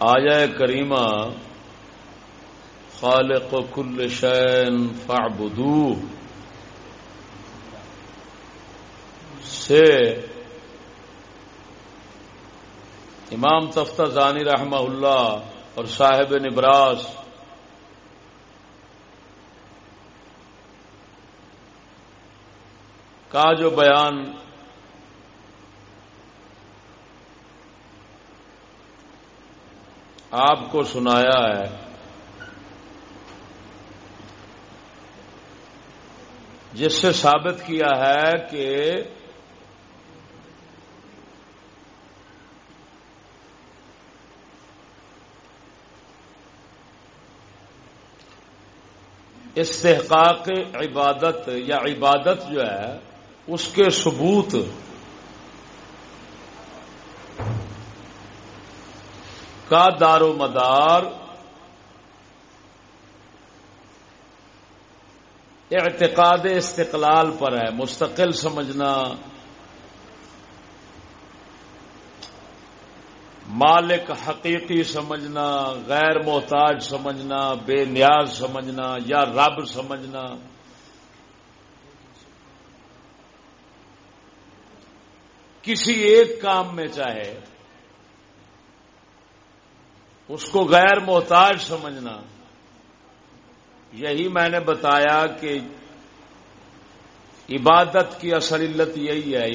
آیا کریمہ، خالق کل شین فعبدو سے امام تفتہ زانی رحمہ اللہ اور صاحب نبراس کا جو بیان آپ کو سنایا ہے۔ جس سے ثابت کیا ہے کہ استحقاق عبادت یا عبادت جو ہے، اس کے ثبوت کا دار و مدار اعتقاد استقلال پر ہے، مستقل سمجھنا۔ مالک حقیقی سمجھنا، غیر محتاج سمجھنا، بے نیاز سمجھنا یا رب سمجھنا۔ کسی ایک کام میں چاہے اس کو غیر محتاج سمجھنا۔ یہی میں نے بتایا کہ عبادت کی اصل علت یہی ہے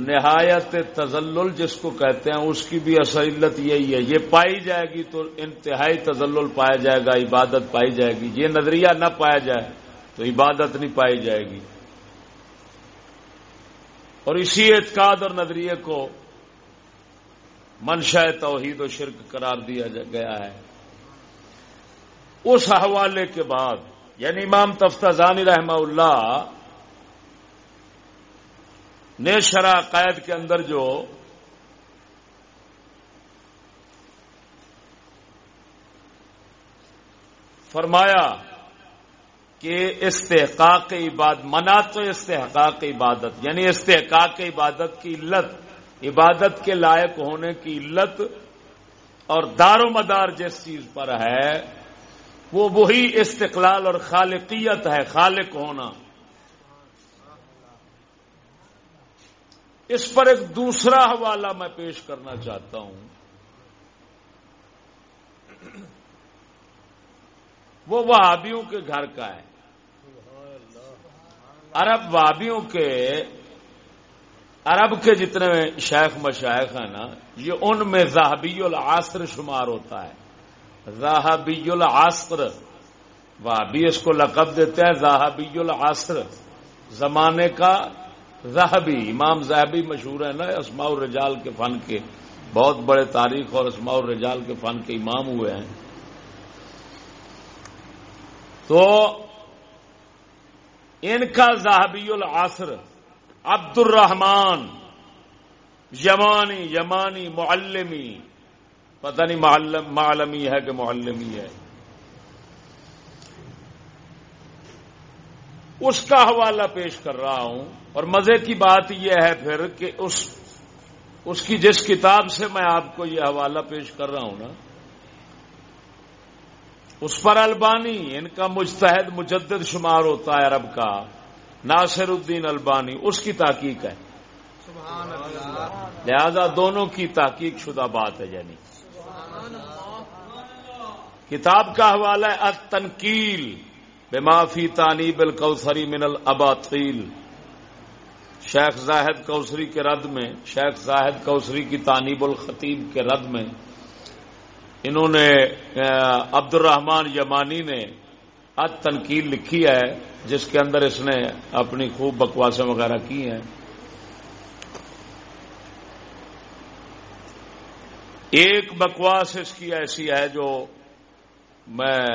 نہایت تزلل جس کو کہتے ہیں، اس کی بھی اصل علت یہی ہے۔ یہ پائی جائے گی تو انتہائی تزلل پایا جائے گا، عبادت پائی جائے گی۔ یہ نظریہ نہ پایا جائے تو عبادت نہیں پائی جائے گی۔ اور اسی اعتقاد اور نظریے کو منشا توحید و شرک قرار دیا گیا ہے۔ اس حوالے کے بعد یعنی امام تفتہ زانی رحمہ اللہ نے شرح قید کے اندر جو فرمایا کہ استحقاق عبادت منا تو استحقاق عبادت یعنی استحقاق عبادت کی علت عبادت کے لائق ہونے کی علت اور دار و مدار جس چیز پر ہے، وہ وہی استقلال اور خالقیت ہے، خالق ہونا۔ اس پر ایک دوسرا حوالہ میں پیش کرنا چاہتا ہوں۔ وہ وہابیوں کے گھر کا ہے۔ عرب وابیوں کے عرب کے جتنے شیخ مشائق ہیں نا، یہ ان میں زاہبی العصر شمار ہوتا ہے۔ زاہبی العصر وابی اس کو لقب دیتے ہیں زاہبی العصر۔ زمانے کا زہبی امام زہبی مشہور ہے نا، اسماء الرجال کے فن کے۔ بہت بڑے تاریخ اور اسماء الرجال کے فن کے امام ہوئے ہیں۔ تو ان کا زاہبی العصر عبد الرحمان یمانی یمانی معلمی، پتہ نہیں معلمی ہے کہ معلمی ہے۔ اس کا حوالہ پیش کر رہا ہوں، اور مزے کی بات یہ ہے پھر کہ اس اس کی جس کتاب سے میں آپ کو یہ حوالہ پیش کر رہا ہوں نا، اس پر البانی، ان کا مجتہد، مجدد شمار ہوتا ہے عرب کا۔ ناصر الدین البانی، اس کی تحقیق ہے۔ لہذا دونوں کی تحقیق شدہ بات ہے یعنی۔ کتاب کا حوالہ ہے، التنکیل بے معافی تانیب الکوثری من الاباطیل۔ شیخ زاہد کوسری کے رد میں، شیخ زاہد کوسری کی تانیب الخطیب کے رد میں، انہوں نے عبد الرحمان یمانی نے اد تنقید لکھی ہے، جس کے اندر اس نے اپنی خوب بکواسیں وغیرہ کی ہیں۔ ایک بکواس اس کی ایسی ہے جو میں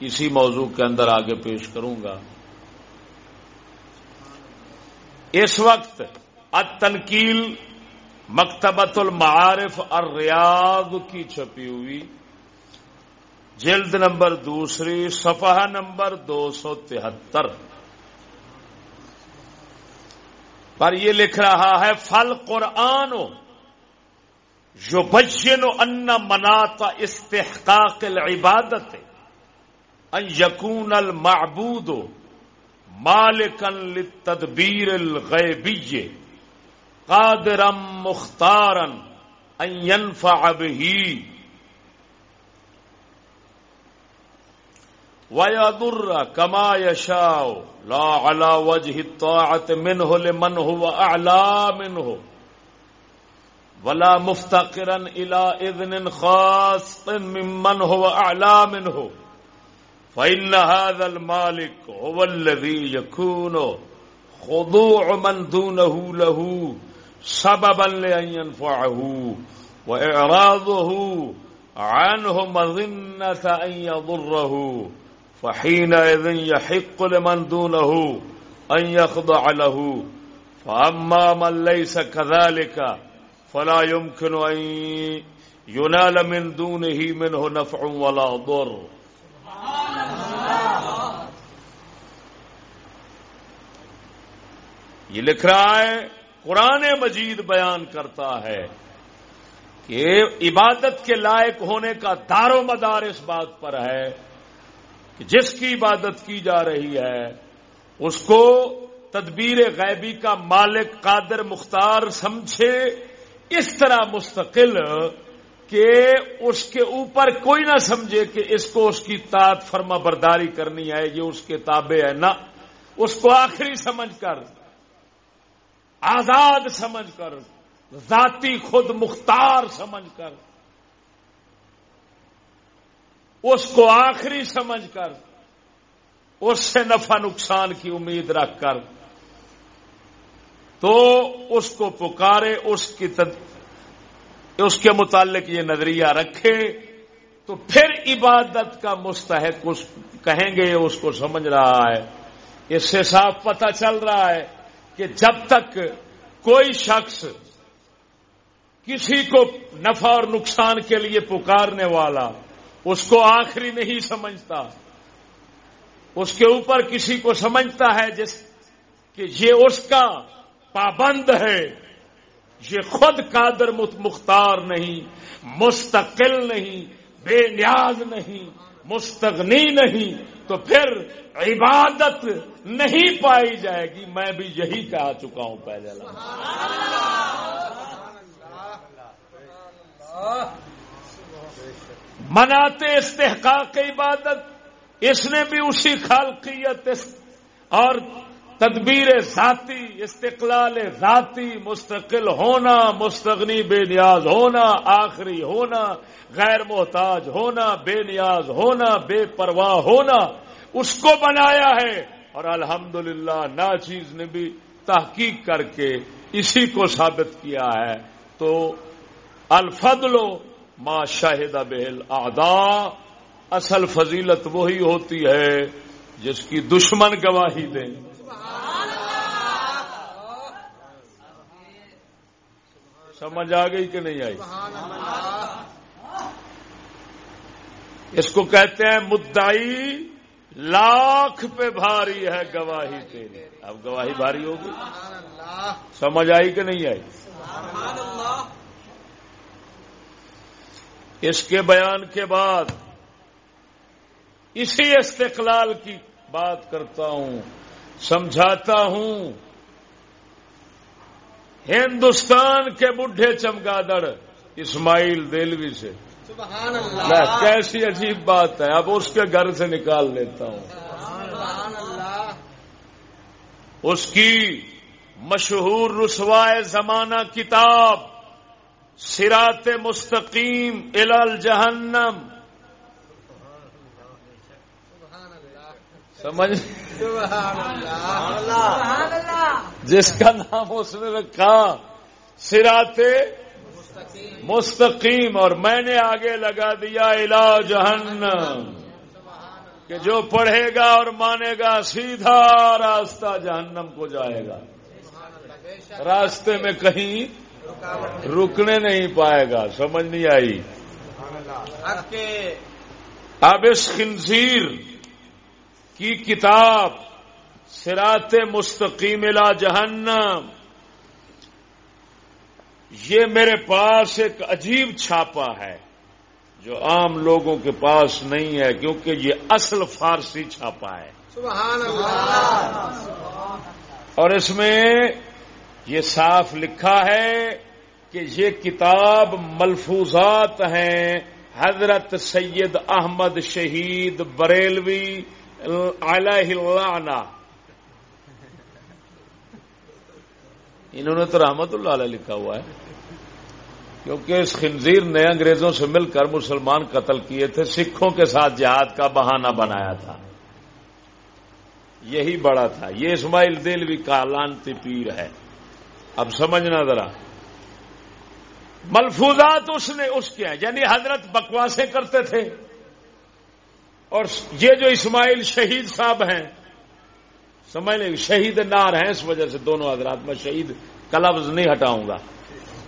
اسی موضوع کے اندر آگے پیش کروں گا۔ اس وقت التنکیل مکتبت المعارف الریاض کی چھپی ہوئی جلد نمبر دوسری، صفحہ نمبر دو سو تہتر۔ پر یہ لکھ رہا ہے، فل قرآن جو بچن ان مناتا استحقاق العبادت ان یقون المعبود مالکن للتدبیر الغیبی قادرا مختارا ان ينفع به ويضر كما يشاء. لا على وجه الطاعة منه لمن هو أعلى منه. ولا مفتقرا الى اذن خاص ممن هو اعلى منه. فان هذا المالك هو الذي يكون خضوع من دونه له سببا لان ينفعه واعراضه عنه مظنه ان يضره. فحينئذ يحق لمن دونه ان يخضع له. فاما من ليس كذلك فلا يمكن ان ينال من دونه منه نفع ولا ضر. یہ لکھ رہا ہے، قرآن مجید بیان کرتا ہے کہ عبادت کے لائق ہونے کا دار و مدار اس بات پر ہے کہ جس کی عبادت کی جا رہی ہے، اس کو تدبیر غیبی کا مالک قادر مختار سمجھے، اس طرح مستقل کہ اس کے اوپر کوئی نہ سمجھے کہ اس کو اس کی تات فرما برداری کرنی ہے، یہ اس کے تابع ہے نہ، اس کو آخری سمجھ کر، آزاد سمجھ کر، ذاتی خود مختار سمجھ کر۔ اس کو آخری سمجھ کر، اس سے نفع نقصان کی امید رکھ کر، تو اس کو پکارے، اس کی تد... اس کے متعلق یہ نظریہ رکھے، تو پھر عبادت کا مستحق اس کہیں گے، اس کو سمجھ رہا ہے۔ اس سے صاف پتہ چل رہا ہے کہ جب تک کوئی شخص کسی کو نفع اور نقصان کے لیے پکارنے والا اس کو آخری نہیں سمجھتا۔ اس کے اوپر کسی کو سمجھتا ہے جس کہ یہ اس کا پابند ہے۔ یہ خود قادر مختار نہیں، مستقل نہیں، بے نیاز نہیں، مستغنی نہیں۔ تو پھر عبادت نہیں پائی جائے گی۔ میں بھی یہی کہا چکا ہوں پہلے۔ مناتے استحقاق عبادت، اس نے بھی اسی خالقیت اور تدبیر ذاتی، استقلال ذاتی، مستقل ہونا، مستغنی بے نیاز ہونا، آخری ہونا، غیر محتاج ہونا، بے نیاز ہونا، بے پرواہ ہونا، اس کو بنایا ہے۔ اور الحمدللہ للہ چیز نے بھی تحقیق کر کے اسی کو ثابت کیا ہے۔ تو الفضل ما شاہد بہل آدا اصل فضیلت وہی ہوتی ہے جس کی دشمن گواہی دیں۔ سمجھ آ گئی کہ نہیں آئی؟ اس کو کہتے ہیں مدعی، لاکھ پہ بھاری ہے گواہی تیری اب گواہی بھاری ہوگی۔ سمجھ آئی کہ نہیں آئی؟ اس کے بیان کے بعد اسی استقلال کی بات کرتا ہوں سمجھاتا ہوں ہندوستان کے بڈھے چمگادڑ اسماعیل دلوی سے۔ کیسی عجیب بات ہے اب اس کے گھر سے نکال لیتا ہوں۔ اس کی مشہور رسوائے زمانہ کتاب سرات مستقیم الال جہنم۔ سمجھ؟ جس کا نام اس نے رکھا۔ سرات مستقیم۔ اور میں نے آگے لگا دیا علا جہنم۔ کہ جو پڑھے گا اور مانے گا سیدھا راستہ جہنم کو جائے گا۔ راستے میں کہیں رکنے نہیں پائے گا سمجھ نہیں آئی۔ اب اس خنزیر کی کتاب سرات مستقیم لا جہنم یہ میرے پاس ایک عجیب چھاپا ہے جو عام لوگوں کے پاس نہیں ہے کیونکہ یہ اصل فارسی چھاپا ہے۔ سبحان اللہ۔ اور اس میں یہ صاف لکھا ہے کہ یہ کتاب ملفوظات ہیں حضرت سید احمد شہید بریلوی علیہ اللہ انہوں نے تو رحمت اللہ علیہ لکھا ہوا ہے۔ کیونکہ اس خنزیر نے انگریزوں سے مل کر مسلمان قتل کیے تھے، سکھوں کے ساتھ جہاد کا بہانہ بنایا تھا۔ یہی بڑا تھا۔ یہ اسماعیل دلوی کا لانتی پیر ہے۔ اب سمجھنا ذرا۔ ملفوظات اس نے اس کے یعنی حضرت بکواسیں کرتے تھے۔ اور یہ جو اسماعیل شہید صاحب ہیں، سمجھ لیں، شہید نار ہیں، اس وجہ سے دونوں حضرات میں شہید کا لفظ نہیں ہٹاؤں گا۔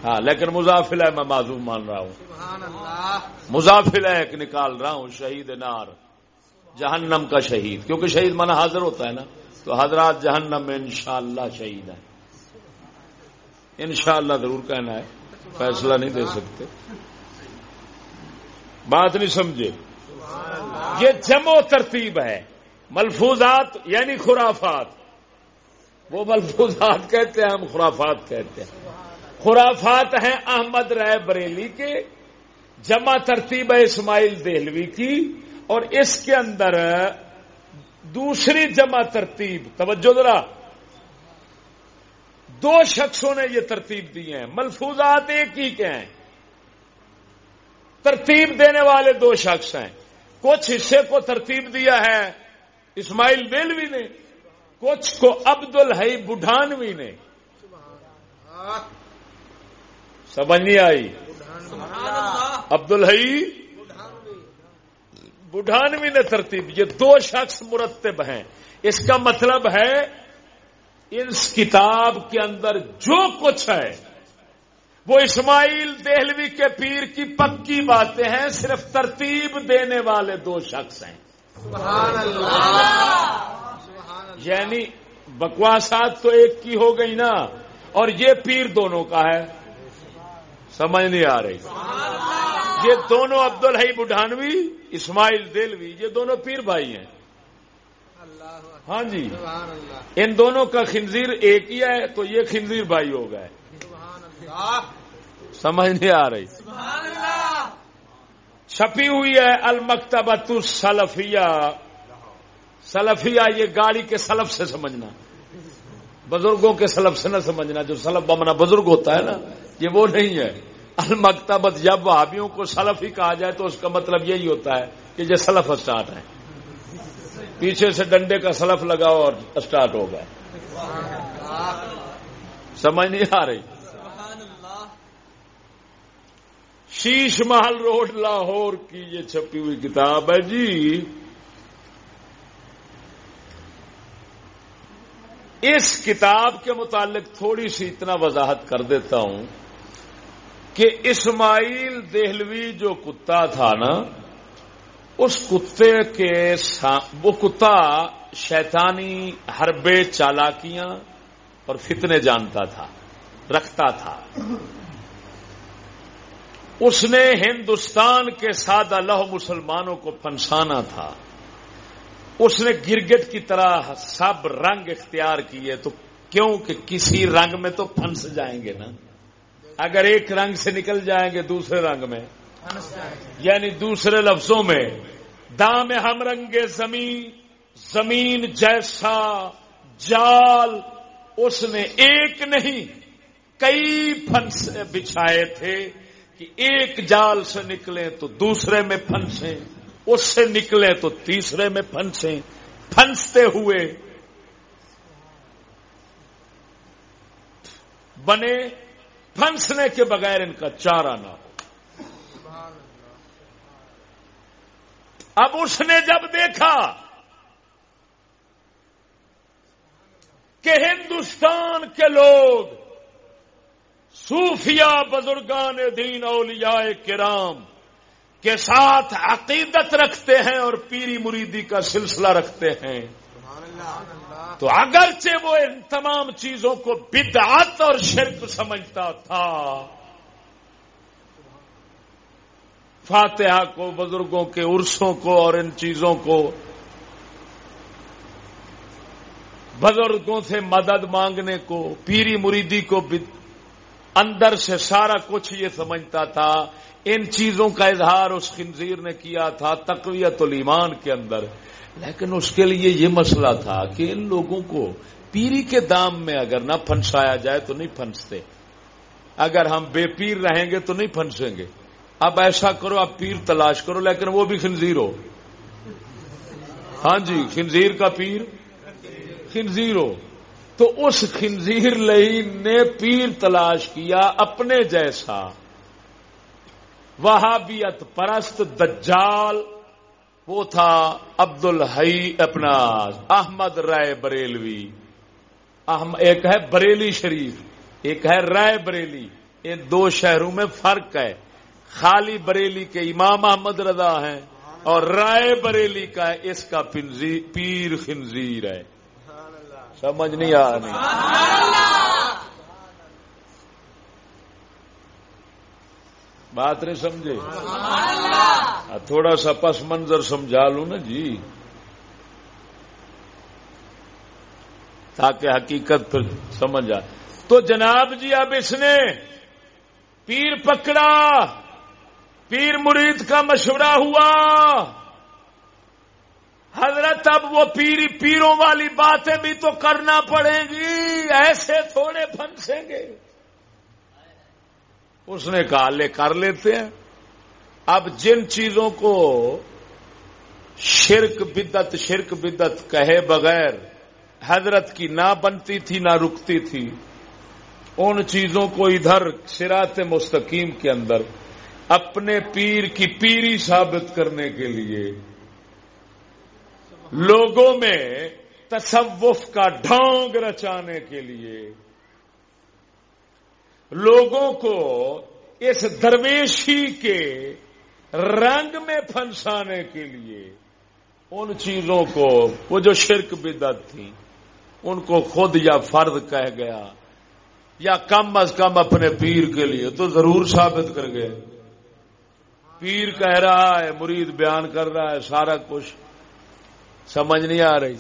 ہاں لیکن مزافل ہے، میں معذوم مان رہا ہوں۔ مزافل ہے، ایک نکال رہا ہوں، شہید نار۔ جہنم کا شہید، کیونکہ شہید مانا حاضر ہوتا ہے نا۔ تو حضرات جہنم میں انشاءاللہ شہید ہیں۔ انشاءاللہ ضرور کہنا ہے، فیصلہ نہیں دے سکتے۔ بات نہیں سمجھے۔ یہ جمع ترتیب ہے۔ ملفوظات یعنی خرافات۔ وہ ملفوظات کہتے ہیں، ہم خرافات کہتے ہیں۔ خرافات ہیں احمد رائے بریلی کے۔ جمع ترتیب ہے اسماعیل دہلوی کی۔ اور اس کے اندر دوسری جمع ترتیب، توجہ ذرا۔ دو شخصوں نے یہ ترتیب دی ہیں۔ ملفوظات ایک ہی کے ہیں۔ ترتیب دینے والے دو شخص ہیں۔ کچھ حصے کو ترتیب دیا ہے اسماعیل بیلوی نے، کچھ کو عبد الحی بڈھانوی نے۔ سمجھ نہیں آئی؟ عبد الحی بڈھانوی نے ترتیب، یہ دو شخص مرتب ہیں۔ اس کا مطلب ہے اس کتاب کے اندر جو کچھ ہے وہ اسماعیل دہلوی کے پیر کی پکی باتیں ہیں صرف ترتیب دینے والے دو شخص ہیں۔ سبحان اللہ۔ یعنی بکواسات تو ایک کی ہو گئی نا اور یہ پیر دونوں کا ہے۔ سمجھ نہیں آ رہی۔ یہ دونوں عبد الحی بڈھانوی اسماعیل دلوی یہ دونوں پیر بھائی ہیں۔ ہاں جی۔ ان دونوں کا خنزیر ایک ہی ہے تو یہ خنزیر بھائی ہو گئے۔ سمجھ نہیں آ رہی۔ چھپی ہوئی ہے المکتبت سلفیا سلفیا یہ گاڑی کے سلف سے سمجھنا۔ بزرگوں کے سلف سے نہ سمجھنا جو سلف بمنا بزرگ ہوتا ہے نا یہ وہ نہیں ہے۔ المکتبت جب وہابیوں کو سلف ہی کہا جائے تو اس کا مطلب یہی ہوتا ہے کہ یہ سلف اسٹارٹ ہے پیچھے سے ڈنڈے کا سلف لگاؤ اور اسٹارٹ ہو گئے سمجھ نہیں آ رہی۔ شیش محل روڈ لاہور کی یہ چھپی ہوئی کتاب ہے جی۔ اس کتاب کے متعلق تھوڑی سی اتنا وضاحت کر دیتا ہوں کہ اسماعیل دہلوی جو کتا تھا نا اس کتے کے وہ کتا شیطانی حربے چالاکیاں اور فتنے جانتا تھا، رکھتا تھا۔ اس نے ہندوستان کے سادہ لہ مسلمانوں کو پنسانا تھا۔ اس نے گرگٹ کی طرح سب رنگ اختیار کیے، تو کیوں کہ کسی رنگ میں تو پھنس جائیں گے نا؟ اگر ایک رنگ سے نکل جائیں گے دوسرے رنگ میں۔ یعنی دوسرے لفظوں میں، دام ہم رنگ زمین زمین جیسا جال، اس نے ایک نہیں، کئی پھنس بچھائے تھے کہ ایک جال سے نکلے تو دوسرے میں پھنسے اس سے نکلے تو تیسرے میں پھنسے پھنستے ہوئے بنے، پھنسنے کے بغیر ان کا چارہ نہ اب اس نے جب دیکھا کہ ہندوستان کے لوگ صوفیہ بزرگان دین اولیاء کرام کے ساتھ عقیدت رکھتے ہیں اور پیری مریدی کا سلسلہ رکھتے ہیں، تو اگرچہ وہ ان تمام چیزوں کو بدعت اور شرک سمجھتا تھا فاتحہ کو، بزرگوں کے، عرصوں کو اور ان چیزوں کو بزرگوں سے مدد مانگنے کو، پیری مریدی کو اندر سے سارا کچھ یہ سمجھتا تھا۔ ان چیزوں کا اظہار اس خنزیر نے کیا تھا تقویت الایمان کے اندر۔ لیکن اس کے لیے یہ مسئلہ تھا کہ ان لوگوں کو پیری کے دام میں اگر نہ پھنسایا جائے تو نہیں پھنستے۔ اگر ہم بے پیر رہیں گے تو نہیں پھنسیں گے۔ اب ایسا کرو، اب پیر تلاش کرو، لیکن وہ بھی خنزیر ہو۔ ہاں جی خنزیر کا پیر۔ خنزیر ہو۔ تو اس خنزیر لئی نے پیر تلاش کیا اپنے جیسا۔ وہابیت پرست دجال، وہ تھا عبد الحی اپنا احمد رائے بریلوی۔ ایک ہے بریلی شریف، ایک ہے رائے بریلی۔ ان دو شہروں میں فرق ہے۔ خالی بریلی کے امام احمد رضا ہیں اور رائے بریلی کا اس کا پیر خنزیر ہے۔ سمجھ نہیں آ رہی۔ بات نہیں سمجھے؟ تھوڑا سا پس منظر سمجھا لوں نا جی۔ تاکہ حقیقت پھر سمجھ آ۔ تو جناب جی اب اس نے پیر پکڑا۔ پیر مرید کا مشورہ ہوا۔ حضرت اب وہ پیری پیروں والی باتیں بھی تو کرنا پڑے گی، ایسے تھوڑے پھنسیں گے۔ اس نے کہا، لے کر لیتے ہیں۔ اب جن چیزوں کو شرک بدت شرک بدت کہے بغیر حضرت کی نہ بنتی تھی، نہ رکتی تھی، ان چیزوں کو ادھر سرات مستقیم کے اندر اپنے پیر کی پیری ثابت کرنے کے لیے لوگوں میں تصوف کا ڈھونگ رچانے کے لیے لوگوں کو اس درویشی کے رنگ میں پھنسانے کے لیے ان چیزوں کو، وہ جو شرک بدت تھی، ان کو خود یا فرد کہہ گیا یا کم از کم اپنے پیر کے لیے تو ضرور ثابت کر گئے۔ پیر کہہ رہا ہے، مرید بیان کر رہا ہے، سارا کچھ سمجھ نہیں آ رہی۔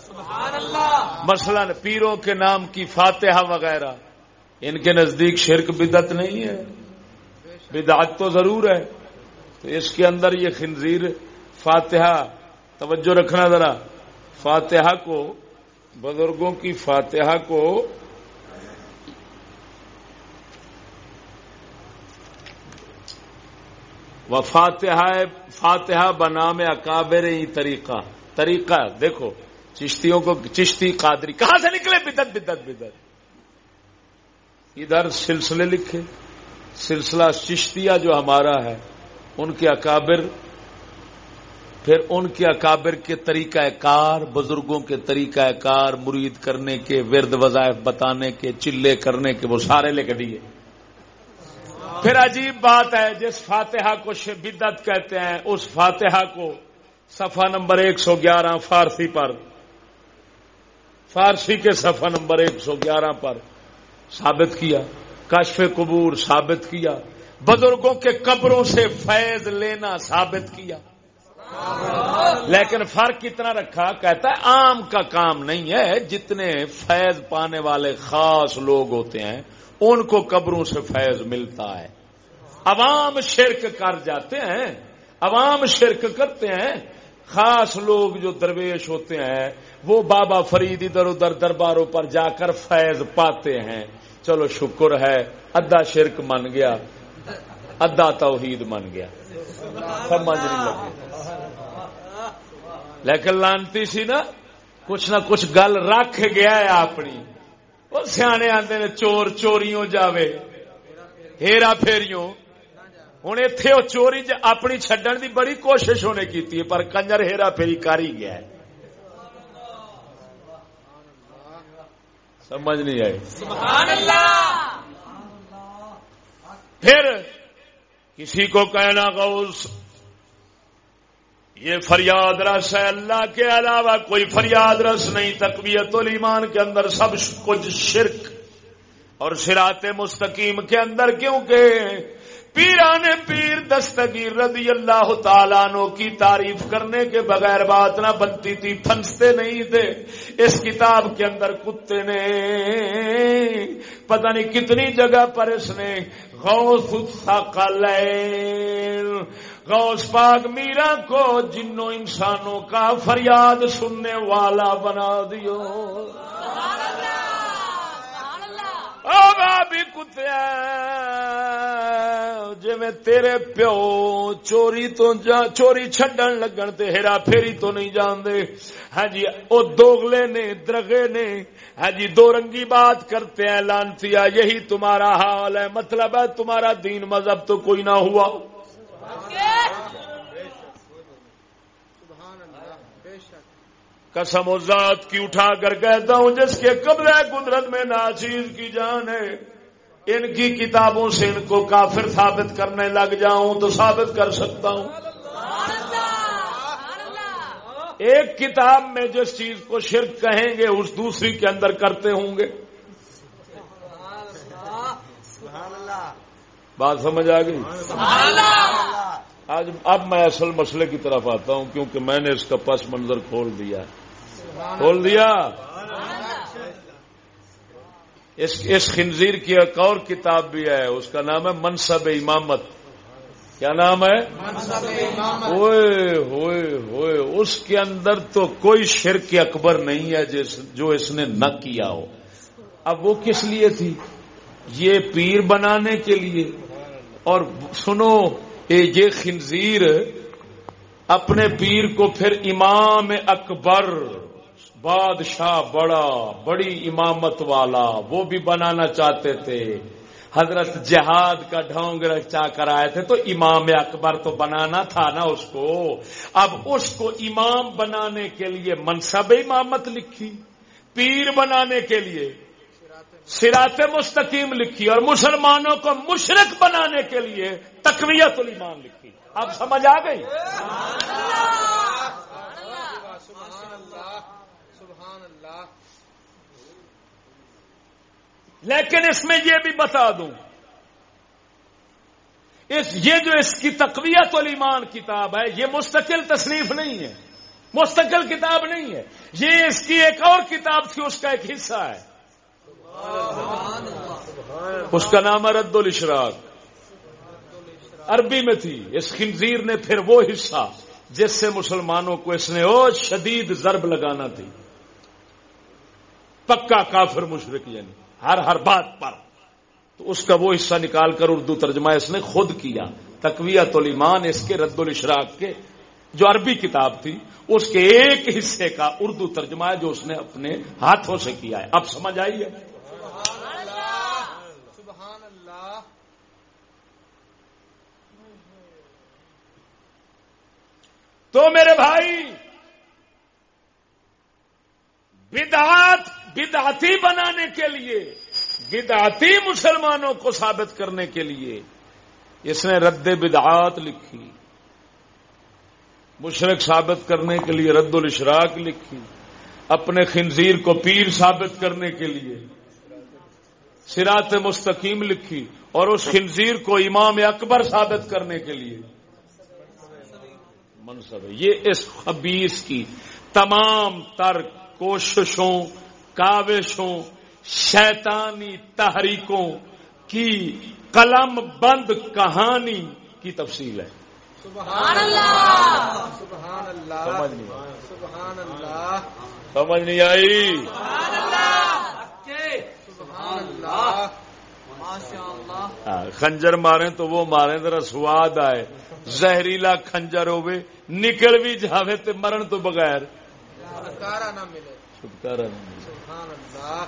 مثلا پیروں کے نام کی فاتحہ وغیرہ، ان کے نزدیک شرک بدت نہیں ہے۔ بدعت تو ضرور ہے۔ تو اس کے اندر یہ خنزیر فاتحہ، توجہ رکھنا ذرا۔ فاتحہ کو، بزرگوں کی فاتحہ کو وہ فاتحہ فاتحہ بنام اکابر ہی طریقہ طریقہ، دیکھو، چشتیوں کو چشتی قادری، کہاں سے نکلے؟ بدت بدت بدت ادھر سلسلے لکھے، سلسلہ چشتیہ جو ہمارا ہے، ان کے اکابر، پھر ان کے اکابر کے طریقہ کار، بزرگوں کے طریقہ کار، مرید کرنے کے، ورد وظائف بتانے کے، چلے کرنے کے، وہ سارے لے کے دیے۔ پھر عجیب بات ہے، جس فاتحہ کو بدت کہتے ہیں، اس فاتحہ کو صفحہ نمبر ایک سو گیارہ فارسی پر، فارسی کے صفحہ نمبر ایک سو گیارہ پر ثابت کیا، کشف قبور ثابت کیا، بزرگوں کے قبروں سے فیض لینا ثابت کیا۔ لیکن فرق کتنا رکھا، کہتا ہے عام کا کام نہیں ہے، جتنے فیض پانے والے خاص لوگ ہوتے ہیں ان کو قبروں سے فیض ملتا ہے۔ عوام شرک کر جاتے ہیں۔ عوام شرک کرتے ہیں۔ خاص لوگ جو درویش ہوتے ہیں، وہ بابا فرید ادھر ادھر درباروں پر جا کر فیض پاتے ہیں۔ چلو شکر ہے ادا شرک من گیا۔ ادا توحید من گیا۔ سمجھ نہیں لگی۔ لیکن لانتی سی نا، کچھ نہ کچھ گل رکھ گیا ہے اپنی۔ وہ سیانے آتے نے چور چوریوں جاوے ہیرا پھیریوں۔ ہوں اتے وہ چوری اپنی چڈن دی بڑی کوشش ہونے کی پر کنجر ہیرا پھیری کر ہی گیا ہے۔ سمجھ نہیں آئی۔ پھر کسی کو کہنا غوث یہ فریاد رس ہے اللہ کے علاوہ کوئی فریاد رس نہیں، تقویت الایمان کے اندر سب کچھ شرک اور سرات مستقیم کے اندر کیونکہ پیران پیر دستگیر رضی اللہ تعالیٰ نو کی تعریف کرنے کے بغیر بات نہ بنتی تھی، پھنستے نہیں تھے۔ اس کتاب کے اندر کتے نے پتہ نہیں کتنی جگہ پر اس نے غوث الثقلین غوث پاک میرا کو جنوں انسانوں کا فریاد سننے والا بنا دیو. بھی کتیا جی میں تیرے پیو چوری تو جا چوری چڈن لگن تے ہیرا پھیری تو نہیں جاندے۔ ہاں جی او دوگلے نے درگے نے ہاں جی دو رنگی بات کرتے ہیں لانتیا یہی تمہارا حال ہے۔ مطلب ہے تمہارا دین مذہب تو کوئی نہ ہوا۔ قسم و ذات کی اٹھا کر کہتا ہوں جس کے قبضہ قدرت میں ناچیز کی جان ہے۔ ان کی کتابوں سے ان کو کافر ثابت کرنے لگ جاؤں تو ثابت کر سکتا ہوں۔ ایک کتاب میں جس چیز کو شرک کہیں گے اس دوسری کے اندر کرتے ہوں گے۔ بات سمجھ آ گئی؟ آج اب میں اصل مسئلے کی طرف آتا ہوں کیونکہ میں نے اس کا پس منظر کھول دیا۔ کھول دیا؟ اس اس خنزیر کی ایک اور کتاب بھی ہے اس کا نام ہے منصب امامت۔ کیا نام ہے؟ ہوئے ہوئے ہوئے اس کے اندر تو کوئی شرک اکبر نہیں ہے جس جو اس نے نہ کیا ہو۔ اب وہ کس لیے تھی؟ یہ پیر بنانے کے لیے۔ اور سنو، اے یہ خنزیر اپنے پیر کو پھر امام اکبر، بادشاہ بڑا، بڑی امامت والا، وہ بھی بنانا چاہتے تھے۔ حضرت جہاد کا ڈھونگ رچا کر آئے تھے تو امام اکبر تو بنانا تھا نا اس کو۔ اب اس کو امام بنانے کے لیے منصب امامت لکھی، پیر بنانے کے لیے۔ سرات مستقیم لکھی اور مسلمانوں کو مشرق بنانے کے لیے تقویت الایمان لکھی۔ اب سمجھ آ گئی؟ لیکن اس میں یہ بھی بتا دوں۔ اس یہ جو اس کی تقویت الایمان کتاب ہے، یہ مستقل تصنیف نہیں ہے۔ مستقل کتاب نہیں ہے۔ یہ اس کی ایک اور کتاب تھی، اس کا ایک حصہ ہے۔ اس کا نام ہے رد الاشراق. عربی میں تھی. اس خنزیر نے پھر وہ حصہ جس سے مسلمانوں کو اس نے او شدید ضرب لگانا تھی. پکا کافر مشرق یعنی. ہر ہر بات پر. تو اس کا وہ حصہ نکال کر اردو ترجمہ اس نے خود کیا. تقویت الایمان اس کے رد الاشراق کے جو عربی کتاب تھی، اس کے ایک حصے کا اردو ترجمہ ہے جو اس نے اپنے ہاتھوں سے کیا ہے. اب سمجھ آئیے تو میرے بھائی، بدعات بدعتی بنانے کے لیے، بدعتی مسلمانوں کو ثابت کرنے کے لیے اس نے رد بدعات لکھی۔ مشرق ثابت کرنے کے لیے رد الاشراق لکھی۔ اپنے خنزیر کو پیر ثابت کرنے کے لیے سرات مستقیم لکھی اور اس خنزیر کو امام اکبر ثابت کرنے کے لیے۔ منصب ہے۔ یہ اس خبیص کی تمام تر کوششوں کاوشوں شیطانی تحریکوں کی قلم بند کہانی کی تفصیل ہے۔ سبحان اللہ! سبحان اللہ! سبحان اللہ! سمجھ نہیں آئی۔ ہاں، خنجر مارے تو وہ مارے ذرا سواد آئے۔ زہریلا خنجر ہوئے نکل بھی جاوے تے مرن تو بغیر۔ نہ ملے۔ چھٹکارا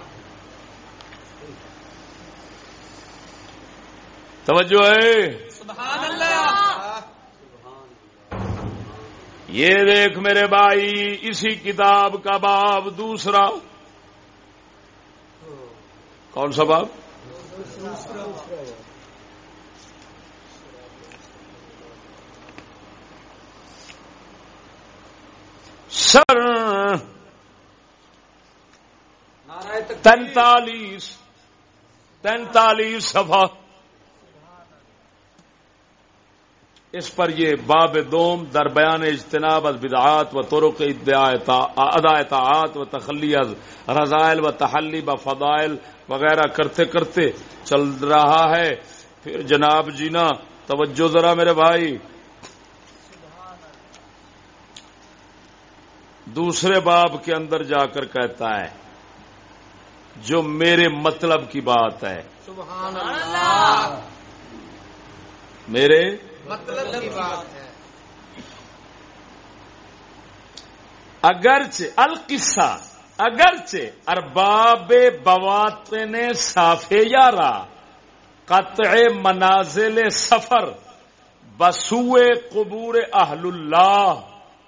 توجہ ہے۔ یہ دیکھ میرے بھائی اسی کتاب کا باب دوسرا۔ کون سا باب؟ سر۔ تینتالیس۔ تینتالیس سفا اس پر یہ باب دوم در بیان اجتناب از بدعات و طرق ادایت و تخلی از رضائل و تحلی و فضائل وغیرہ کرتے کرتے چل رہا ہے۔ پھر جناب جینا، توجہ ذرا میرے بھائی۔ دوسرے باب کے اندر جا کر کہتا ہے جو میرے مطلب کی بات ہے۔ سبحان اللہ۔ میرے مطلب کی بات ہے۔ اگرچہ القصہ اگرچہ ارباب بواطن صافے یارا قطع منازل سفر بسوئے قبور اہل اللہ۔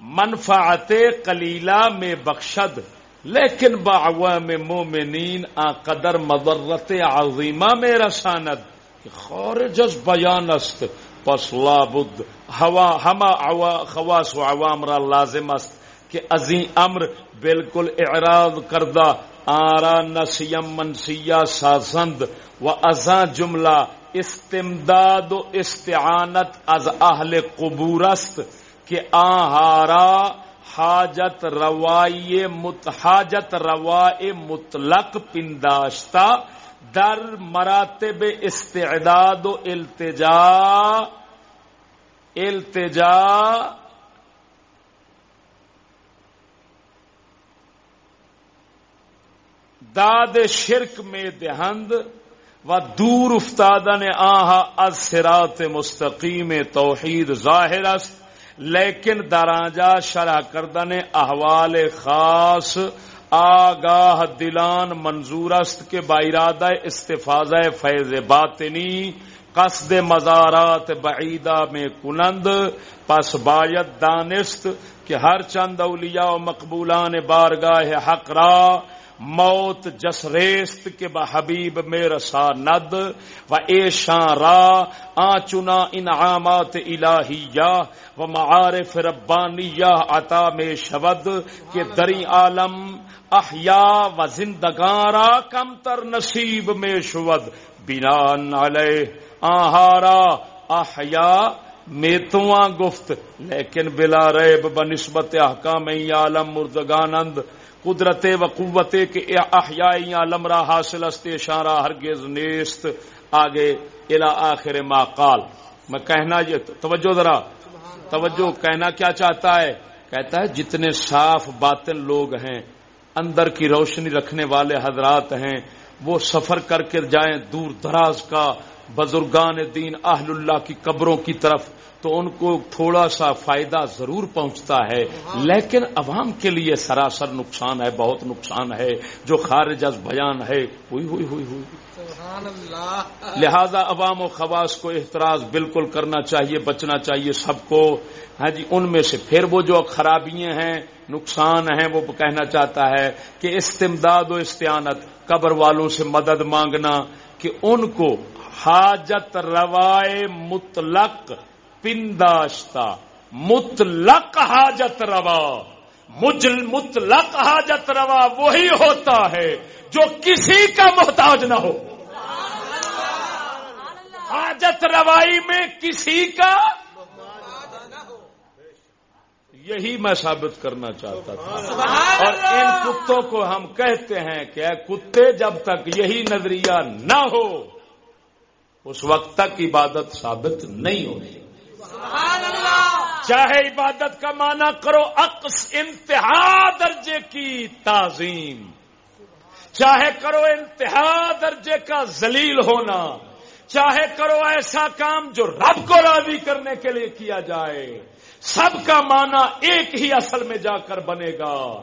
منفعت کلیلہ میں بخشد، لیکن بعوام مومنین آ قدر مضرت عظیمہ میں رساند۔ خارج از بیان است۔ پس لابد، ہوا، ہما خواص و عوام را لازم است کہ ازیں امر بالکل اعراض کردہ، آرا نسیم منسیہ سازند و ازاں جملہ استمداد و استعانت از اہل قبور است۔ کہ آہارا حاجت روائی حاجت روائے مطلق پنداشتہ در مراتب استعداد و التجا التجا داد شرک میں دہند و دور افتادن آہا از سرات مستقیم توحید ظاہر است۔ لیکن درانجا شرح کردن احوال خاص، آگاہ دلان منظور است کے بائرادہ استفاظ فیض باطنی، قصد مزارات بعیدہ میں کنند، پس باید دانست کہ ہر چند اولیاء و مقبولان بارگاہ حق را موت جس ریست کے بحبیب میں رسا ند و ایشان را آچنا انعامات الہیہ و معارف ربانیہ عطا میں شود کے دری عالم احیا و زندگارا کم تر نصیب میں شود۔ بنان علیہ آہارا احیا میں تو گفت، لیکن بلا ریب بنسبت احکام عالم مردگانند قدرت و قوت کے احیائی لمرا حاصل است اشارہ ہرگز نیست، آگے الى آخر ما قال۔ میں کہنا یہ توجہ ذرا۔ توجہ، کہنا کیا چاہتا ہے؟ کہتا ہے جتنے صاف باطن لوگ ہیں، اندر کی روشنی رکھنے والے حضرات ہیں، وہ سفر کر کے جائیں دور دراز کا بزرگان دین اہل اللہ کی قبروں کی طرف تو ان کو تھوڑا سا فائدہ ضرور پہنچتا ہے۔ لیکن عوام کے لیے سراسر نقصان ہے بہت نقصان ہے۔ جو خارج از بیان ہے ہوئی ہوئی ہوئی ہوئی۔ لہذا عوام و خواص کو احتراز بالکل کرنا چاہیے بچنا چاہیے سب کو۔ ہاں جی ان میں سے پھر وہ جو خرابیاں ہیں نقصان ہیں وہ کہنا چاہتا ہے کہ استمداد و استعانت قبر والوں سے مدد مانگنا کہ ان کو حاجت روائے مطلق پنداشتہ۔ مطلق حاجت روا۔ مجل مطلق حاجت روا وہی ہوتا ہے جو کسی کا محتاج نہ ہو۔ حاجت روائی میں کسی کا یہی میں ثابت کرنا چاہتا تھا۔ اور ان کتوں کو ہم کہتے ہیں کہ کتے جب تک یہی نظریہ نہ ہو اس وقت تک عبادت ثابت نہیں ہوگی چاہے عبادت کا معنی کرو عکس انتہا درجے کی تعظیم۔ چاہے کرو انتہا درجے کا ذلیل ہونا۔ چاہے کرو ایسا کام جو رب کو راضی کرنے کے لیے کیا جائے۔ سب کا معنی ایک ہی اصل میں جا کر بنے گا۔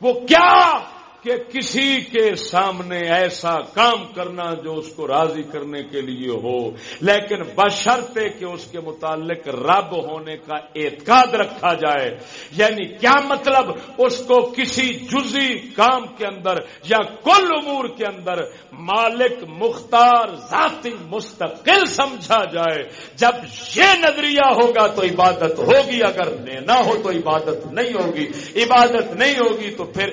وہ کیا کہ کسی کے سامنے ایسا کام کرنا جو اس کو راضی کرنے کے لیے ہو، لیکن بشرتے کہ اس کے متعلق رب ہونے کا اعتقاد رکھا جائے۔ یعنی کیا مطلب اس کو کسی جزی کام کے اندر یا کل امور کے اندر مالک مختار ذاتی مستقل سمجھا جائے؟ جب یہ نظریہ ہوگا تو عبادت ہوگی، اگر نہ ہو تو عبادت نہیں ہوگی۔ عبادت نہیں ہوگی تو پھر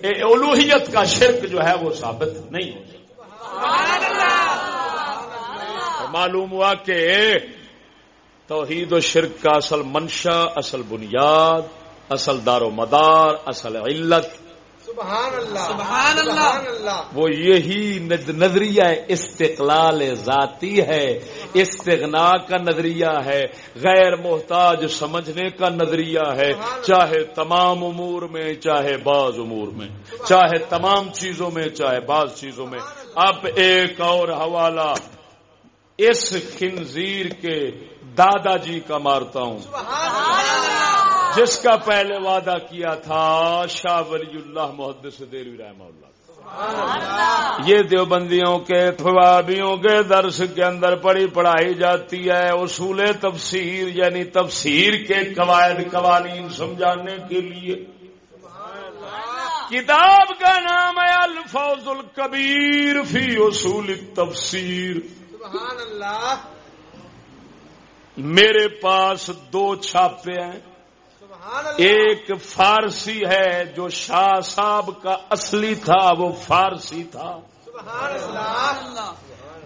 الوحیت کا شرک جو ہے وہ ثابت نہیں معلوم ہوا کہ توحید و شرک کا اصل منشا، اصل بنیاد، اصل دار و مدار، اصل علت سبحان اللہ. سبحان اللہ. وہ یہی نظریہ استقلال ذاتی ہے. استغنا کا نظریہ ہے. غیر محتاج سمجھنے کا نظریہ ہے. چاہے تمام امور میں چاہے بعض امور میں. چاہے تمام چیزوں میں چاہے بعض چیزوں میں. اب ایک اور حوالہ. اس خنزیر کے دادا جی کا مارتا ہوں. جس کا پہلے وعدہ کیا تھا شاہ ولی اللہ محدث دیروی رحمہ اللہ۔ یہ دیوبندیوں کے خوابیوں کے درس کے اندر پڑھی پڑھائی جاتی ہے۔ اصول تفسیر یعنی تفسیر کے قواعد قوانین سمجھانے کے لیے۔ کتاب کا نام ہے الفوز القبیر فی اصول تفسیر۔ سبحان اللہ۔ میرے پاس دو چھاپے ہیں۔ ایک فارسی ہے جو شاہ صاحب کا اصلی تھا وہ فارسی تھا۔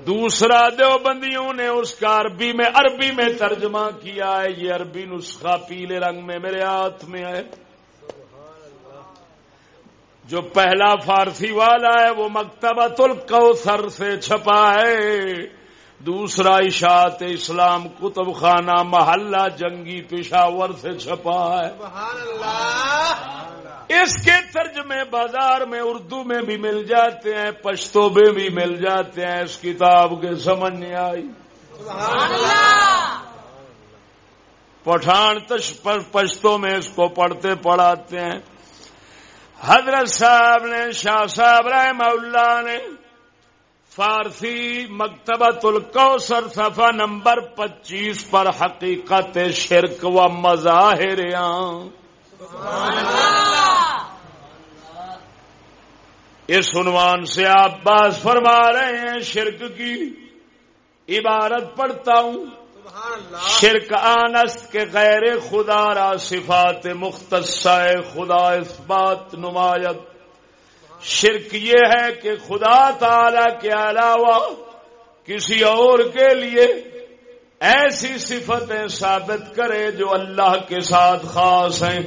دوسرا دیوبندیوں نے اس کا عربی میں عربی میں ترجمہ کیا ہے۔ یہ عربی نسخہ پیلے رنگ میں میرے ہاتھ میں ہے۔ جو پہلا فارسی والا ہے وہ مکتبۃ الکوثر سے چھپا ہے۔ دوسرا اشاعت اسلام کتب خانہ محلہ جنگی پشاور سے چھپا ہے۔ اس کے ترجمے بازار میں اردو میں بھی مل جاتے ہیں پشتو میں بھی مل جاتے ہیں۔ اس کتاب کے سمجھ نہیں آئی۔ پٹھان پشتوں میں اس کو پڑھتے پڑھاتے ہیں۔ حضرت صاحب نے شاہ صاحب رحم اللہ نے فارسی مکتبۃ الکوثر صفحہ نمبر پچیس پر حقیقت شرک و مظاہر اس عنوان سے آپ باز فرما رہے ہیں شرک کی عبارت پڑھتا ہوں۔ شرک آنست کے غیر خدا را صفات مختص خدا اس بات نمایت۔ شرک یہ ہے کہ خدا تعالی کے علاوہ کسی اور کے لیے ایسی صفتیں ثابت کرے جو اللہ کے ساتھ خاص ہیں۔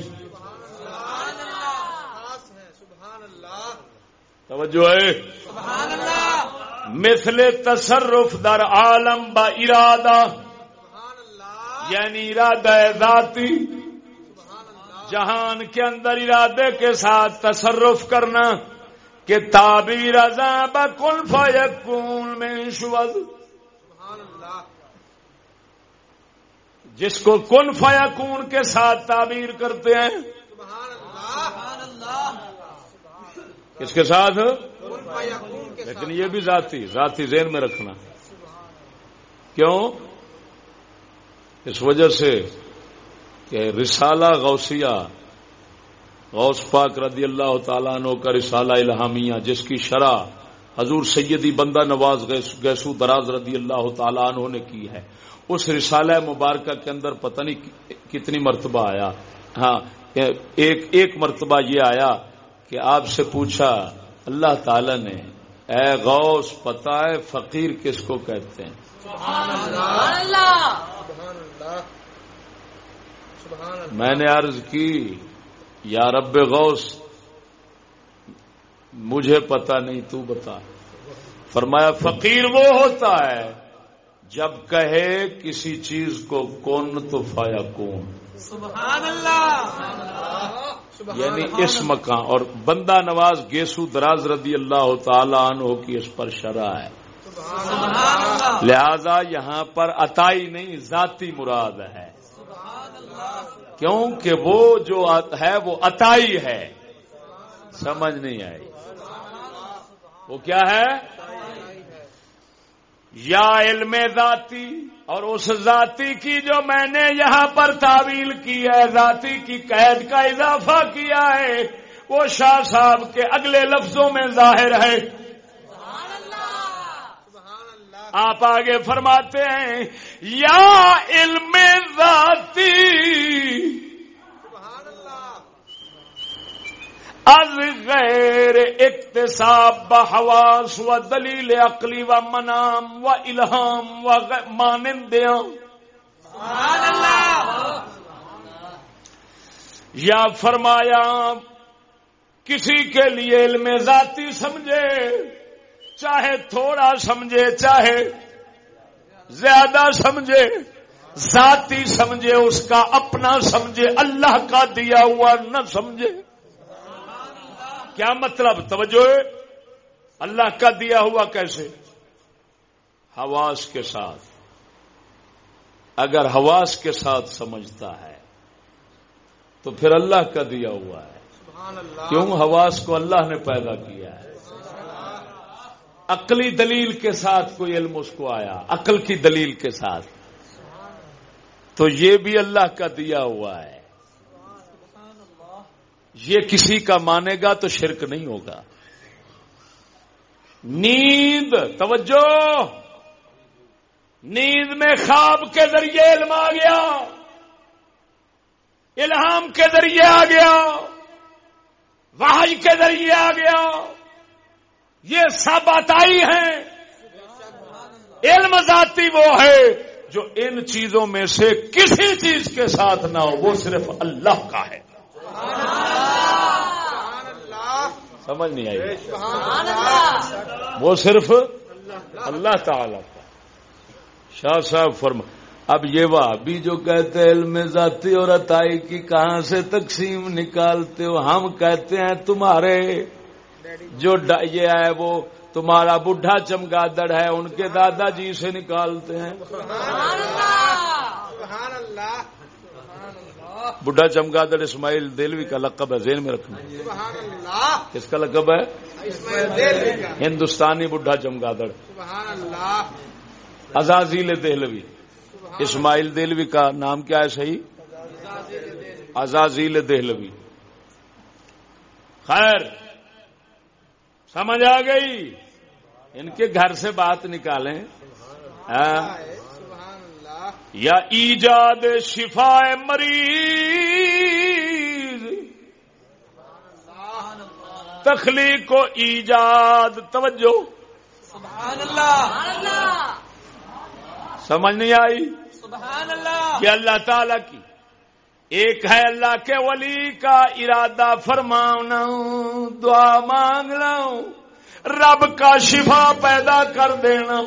توجہ ہے۔ مثل تصرف در عالم با ارادہ یعنی ارادہ ذاتی، جہان کے اندر ارادے کے ساتھ تصرف کرنا۔ کہ تعبیر عذاب کل فیکون میں شوز۔ جس کو کن فیکون کے ساتھ تعبیر کرتے ہیں۔ کس کے ساتھ؟ لیکن یہ بھی ذاتی ذاتی ذہن میں رکھنا۔ کیوں؟ اس وجہ سے کہ رسالہ غوثیہ غوث پاک رضی اللہ تعالیٰ عنہ کا رسالہ الہامیہ جس کی شرح حضور سیدی بندہ نواز گیسو دراز رضی اللہ تعالیٰ عنہ نے کی ہے۔ اس رسالہ مبارکہ کے اندر پتہ نہیں کتنی مرتبہ آیا۔ ہاں ایک ایک مرتبہ یہ آیا کہ آپ سے پوچھا اللہ تعالی نے اے غوث پتہ ہے فقیر کس کو کہتے ہیں؟ میں نے عرض کی یا رب غوث مجھے پتا نہیں تو بتا۔ فرمایا فقیر وہ ہوتا ہے جب کہے کسی چیز کو کون تو فایا کون۔ سبحان اللہ۔ یعنی اس مکان۔ اور بندہ نواز گیسو دراز رضی اللہ تعالی عنہ کی اس پر شرح ہے۔ لہذا یہاں پر عطائی نہیں ذاتی مراد ہے۔ کیونکہ وہ جو ہے وہ عطائی ہے۔ سمجھ نہیں آئی۔ وہ کیا ہے؟ یا علم ذاتی اور اس ذاتی کی جو میں نے یہاں پر تعویل کی ہے، ذاتی کی قید کا اضافہ کیا ہے، وہ شاہ صاحب کے اگلے لفظوں میں ظاہر ہے۔ آپ آگے فرماتے ہیں، یا علم ذاتی۔ از غیر اقتصاب بحواس و دلیل عقلی و منام و الہام و مانندیاں۔ یا فرمایا، کسی کے لیے علم ذاتی سمجھے۔ چاہے تھوڑا سمجھے چاہے زیادہ سمجھے ذاتی سمجھے اس کا اپنا سمجھے اللہ کا دیا ہوا نہ سمجھے۔ کیا مطلب؟ توجہ اللہ کا دیا ہوا کیسے؟ حواس کے ساتھ۔ اگر حواس کے ساتھ سمجھتا ہے تو پھر اللہ کا دیا ہوا ہے۔ کیوں؟ حواس کو اللہ نے پیدا کیا ہے۔ عقلی دلیل کے ساتھ کوئی علم اس کو آیا، عقل کی دلیل کے ساتھ۔ تو یہ بھی اللہ کا دیا ہوا ہے۔ یہ کسی کا مانے گا تو شرک نہیں ہوگا۔ نیند، توجہ! نیند میں خواب کے ذریعے علم آ گیا۔ الہام کے ذریعے آ گیا۔ واحج کے ذریعے آ گیا۔ یہ سب عطائی ہیں۔ علم ذاتی وہ ہے جو ان چیزوں میں سے کسی چیز کے ساتھ نہ ہو، وہ صرف اللہ کا ہے۔ سمجھ نہیں آئی۔ وہ صرف اللہ تعالی کا۔ شاہ صاحب فرما، اب یہ بھی جو کہتے ہیں علم ذاتی اور عطائی کی کہاں سے تقسیم نکالتے ہو؟ ہم کہتے ہیں تمہارے۔ جو یہ ہے وہ تمہارا بڈھا چمگادڑ ہے، ان کے دادا جی سے نکالتے ہیں۔ بڈھا چمگادڑ اسماعیل دلوی کا لقب ہے، ذہن میں رکھنا۔ کس کا لقب ہے؟ ہندوستانی بڈھا چمگادڑ۔ ازازیل دہلوی۔ اسماعیل دلوی کا نام کیا ہے صحیح؟ ازازیل دہلوی۔ خیر۔ سمجھ آ گئی؟ ان کے گھر سے بات نکالیں۔ یا ایجاد شفا مریض۔ تخلیق و ایجاد توجہ۔ سمجھ نہیں آئی؟ کہ اللہ تعالی کی ایک ہے اللہ کے ولی کا ارادہ فرمانا دعا مانگنا رب کا شفا پیدا کر دینا۔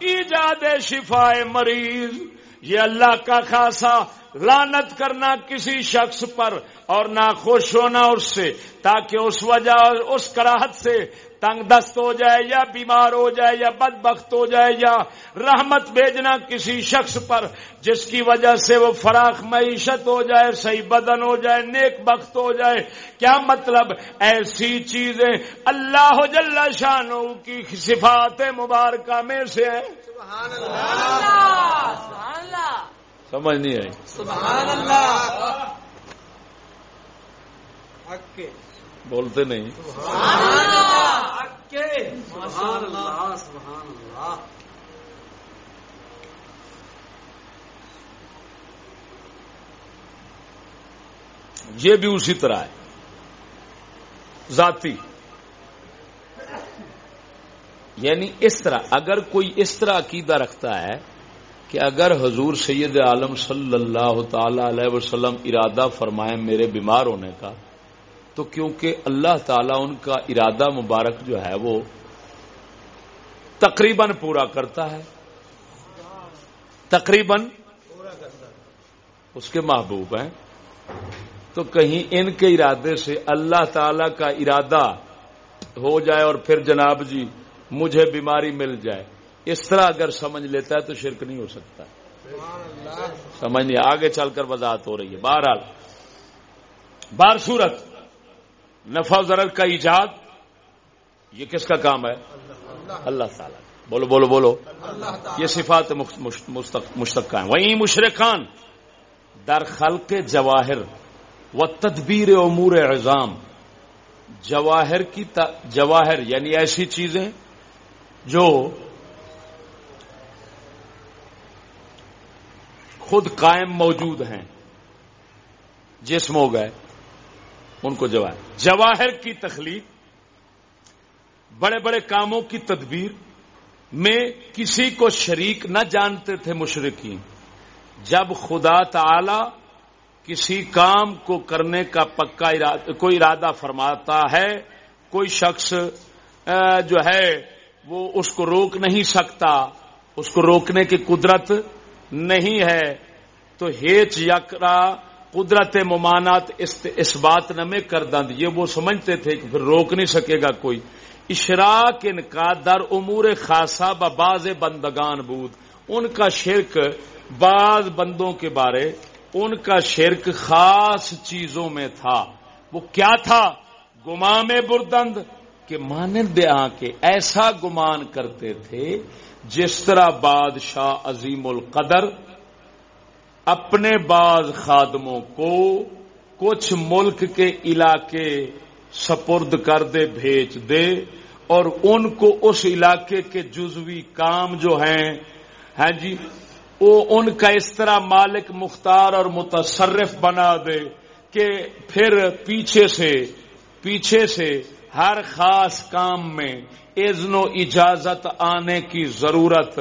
ایجاد شفا مریض، یہ اللہ کا خاصا لانت کرنا کسی شخص پر اور نہ خوش ہونا اس سے، تاکہ اس وجہ، اس کراہت سے تنگ دست ہو جائے یا بیمار ہو جائے یا بد بخت ہو جائے یا رحمت بھیجنا کسی شخص پر جس کی وجہ سے وہ فراخ معیشت ہو جائے صحیح بدن ہو جائے نیک بخت ہو جائے۔ کیا مطلب؟ ایسی چیزیں اللہ جل شانو کی صفات مبارکہ میں سے ہیں۔ سمجھ نہیں آئی۔ سبحان اللہ۔ بولتے نہیں۔ یہ بھی اسی طرح ہے۔ ذاتی۔ یعنی اس طرح اگر کوئی اس طرح عقیدہ رکھتا ہے کہ اگر حضور سید عالم صلی اللہ تعالی علیہ وسلم ارادہ فرمائے میرے بیمار ہونے کا تو کیونکہ اللہ تعالیٰ ان کا ارادہ مبارک جو ہے وہ تقریباً پورا کرتا ہے۔ تقریباً اس کے محبوب ہیں۔ تو کہیں ان کے ارادے سے اللہ تعالی کا ارادہ ہو جائے اور پھر جناب جی مجھے بیماری مل جائے۔ اس طرح اگر سمجھ لیتا ہے تو شرک نہیں ہو سکتا۔ سمجھ نہیں، آگے چل کر وضاحت ہو رہی ہے۔ بہرحال بار صورت نفع ضرر کا ایجاد، یہ کس کا کام ہے؟ اللہ تعالی۔ بولو بولو بولو۔ یہ صفات مشتقہ ہیں۔ وہیں مشرقان، در خلق جواہر و تدبیر امور اعظام جواہر کی جواہر یعنی ایسی چیزیں جو خود قائم موجود ہیں۔ جسم ہو گئے۔ ان کو جواہر جواہر کی تخلیق، بڑے بڑے کاموں کی تدبیر میں کسی کو شریک نہ جانتے تھے مشرقین جب خدا تعالی کسی کام کو کرنے کا پکا کوئی ارادہ فرماتا ہے، کوئی شخص جو ہے، وہ اس کو روک نہیں سکتا، اس کو روکنے کی قدرت نہیں ہے، تو ہیچ یکرا قدرت ممانات اس بات نمے کر دند یہ وہ سمجھتے تھے کہ پھر روک نہیں سکے گا کوئی۔ اشراک ان کا در امور خاصا باز بندگان بود۔ ان کا شرک بعض بندوں کے بارے، ان کا شرک خاص چیزوں میں تھا۔ وہ کیا تھا؟ گمام بردند کہ مانند آ کے ایسا گمان کرتے تھے جس طرح بادشاہ عظیم القدر اپنے بعض خادموں کو کچھ ملک کے علاقے سپرد کر دے، بھیج دے، اور ان کو اس علاقے کے جزوی کام جو ہیں ہاں جی وہ ان کا اس طرح مالک مختار اور متصرف بنا دے کہ پھر پیچھے سے پیچھے سے ہر خاص کام میں اذن و اجازت آنے کی ضرورت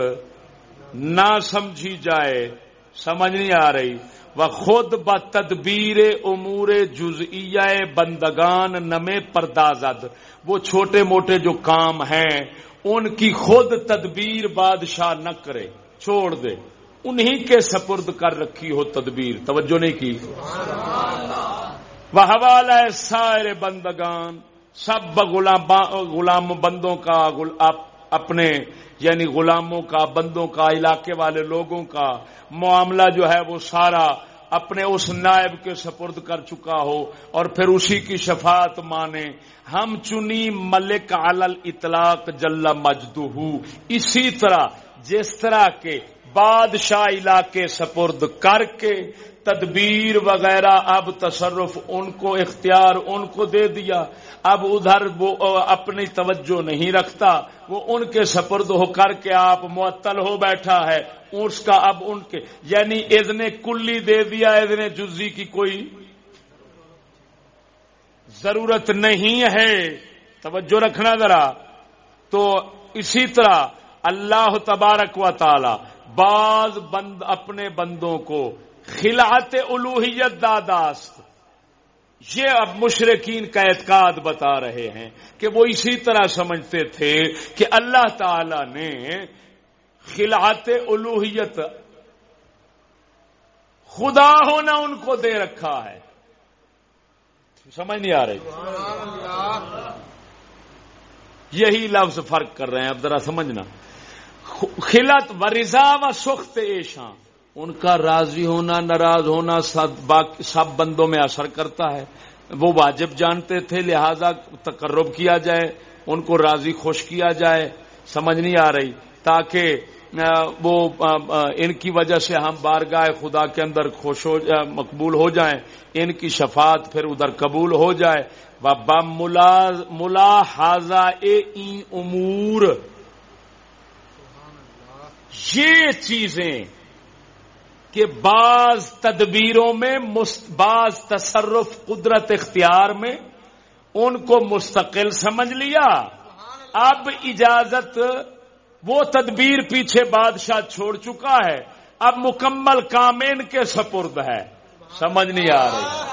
نہ سمجھی جائے۔ سمجھ نہیں آ رہی۔ وہ خود ب تدبیر امور جزیا بندگان نمے پردازد وہ چھوٹے موٹے جو کام ہیں، ان کی خود تدبیر بادشاہ نہ کرے، چھوڑ دے۔ انہی کے سپرد کر رکھی ہو تدبیر۔ توجہ نہیں کی۔ وہ حوالہ سارے بندگان۔ سب غلام بندوں کا اپنے یعنی غلاموں کا، بندوں کا، علاقے والے لوگوں کا معاملہ جو ہے وہ سارا اپنے اس نائب کے سپرد کر چکا ہو اور پھر اسی کی شفاعت مانے۔ ہم چنی ملک علل اطلاق جل مجدو اسی طرح جس طرح کے بادشاہ علاقے سپرد کر کے تدبیر وغیرہ، اب تصرف ان کو اختیار ان کو دے دیا۔ اب ادھر وہ اپنی توجہ نہیں رکھتا، وہ ان کے سپرد ہو کر کے آپ معطل ہو بیٹھا ہے۔ اس کا اب ان کے یعنی ادن کلی دے دیا ادن جزی کی کوئی ضرورت نہیں ہے۔ توجہ رکھنا ذرا۔ تو اسی طرح اللہ تبارک و تعالی بعض بند، اپنے بندوں کو خلاط الوحیت داداست۔ یہ اب مشرقین کا اعتقاد بتا رہے ہیں کہ وہ اسی طرح سمجھتے تھے کہ اللہ تعالی نے خلاط الوحیت خدا ہونا ان کو دے رکھا ہے۔ سمجھ نہیں آ رہی؟ یہی لفظ فرق کر رہے ہیں، اب ذرا سمجھنا۔ خلت و رضا و سخت ایشاں۔ ان کا راضی ہونا، ناراض ہونا سب بندوں میں اثر کرتا ہے۔ وہ واجب جانتے تھے، لہذا تقرب کیا جائے، ان کو راضی خوش کیا جائے۔ سمجھ نہیں آ رہی، تاکہ وہ ان کی وجہ سے ہم بارگاہ خدا کے اندر خوش ہو مقبول ہو جائیں۔ ان کی شفاعت پھر ادھر قبول ہو جائے۔ بابا ملا حاضہ امور۔ یہ چیزیں کہ بعض تدبیروں میں بعض تصرف قدرت اختیار میں ان کو مستقل سمجھ لیا۔ اب اجازت وہ تدبیر پیچھے بادشاہ چھوڑ چکا ہے۔ اب مکمل کامین کے سپرد ہے۔ سمجھ نہیں آ رہی۔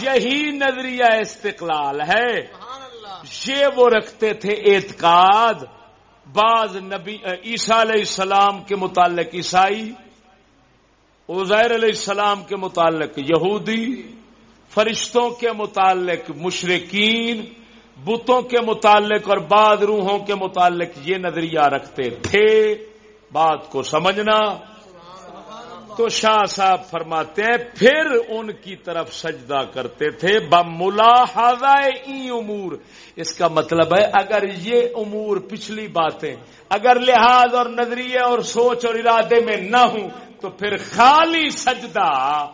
یہی نظریہ استقلال ہے۔ یہ وہ رکھتے تھے اعتقاد۔ بعض نبی عیسیٰ علیہ السلام کے متعلق عیسائی عزیر علیہ السلام کے متعلق یہودی، فرشتوں کے متعلق مشرقین بتوں کے متعلق اور بعد روحوں کے متعلق یہ نظریہ رکھتے تھے۔ بات کو سمجھنا تو شاہ صاحب فرماتے ہیں پھر ان کی طرف سجدہ کرتے تھے۔ بملا امور۔ اس کا مطلب ہے اگر یہ امور پچھلی باتیں اگر لحاظ اور نظریے اور سوچ اور ارادے میں نہ ہوں تو پھر خالی سجدہ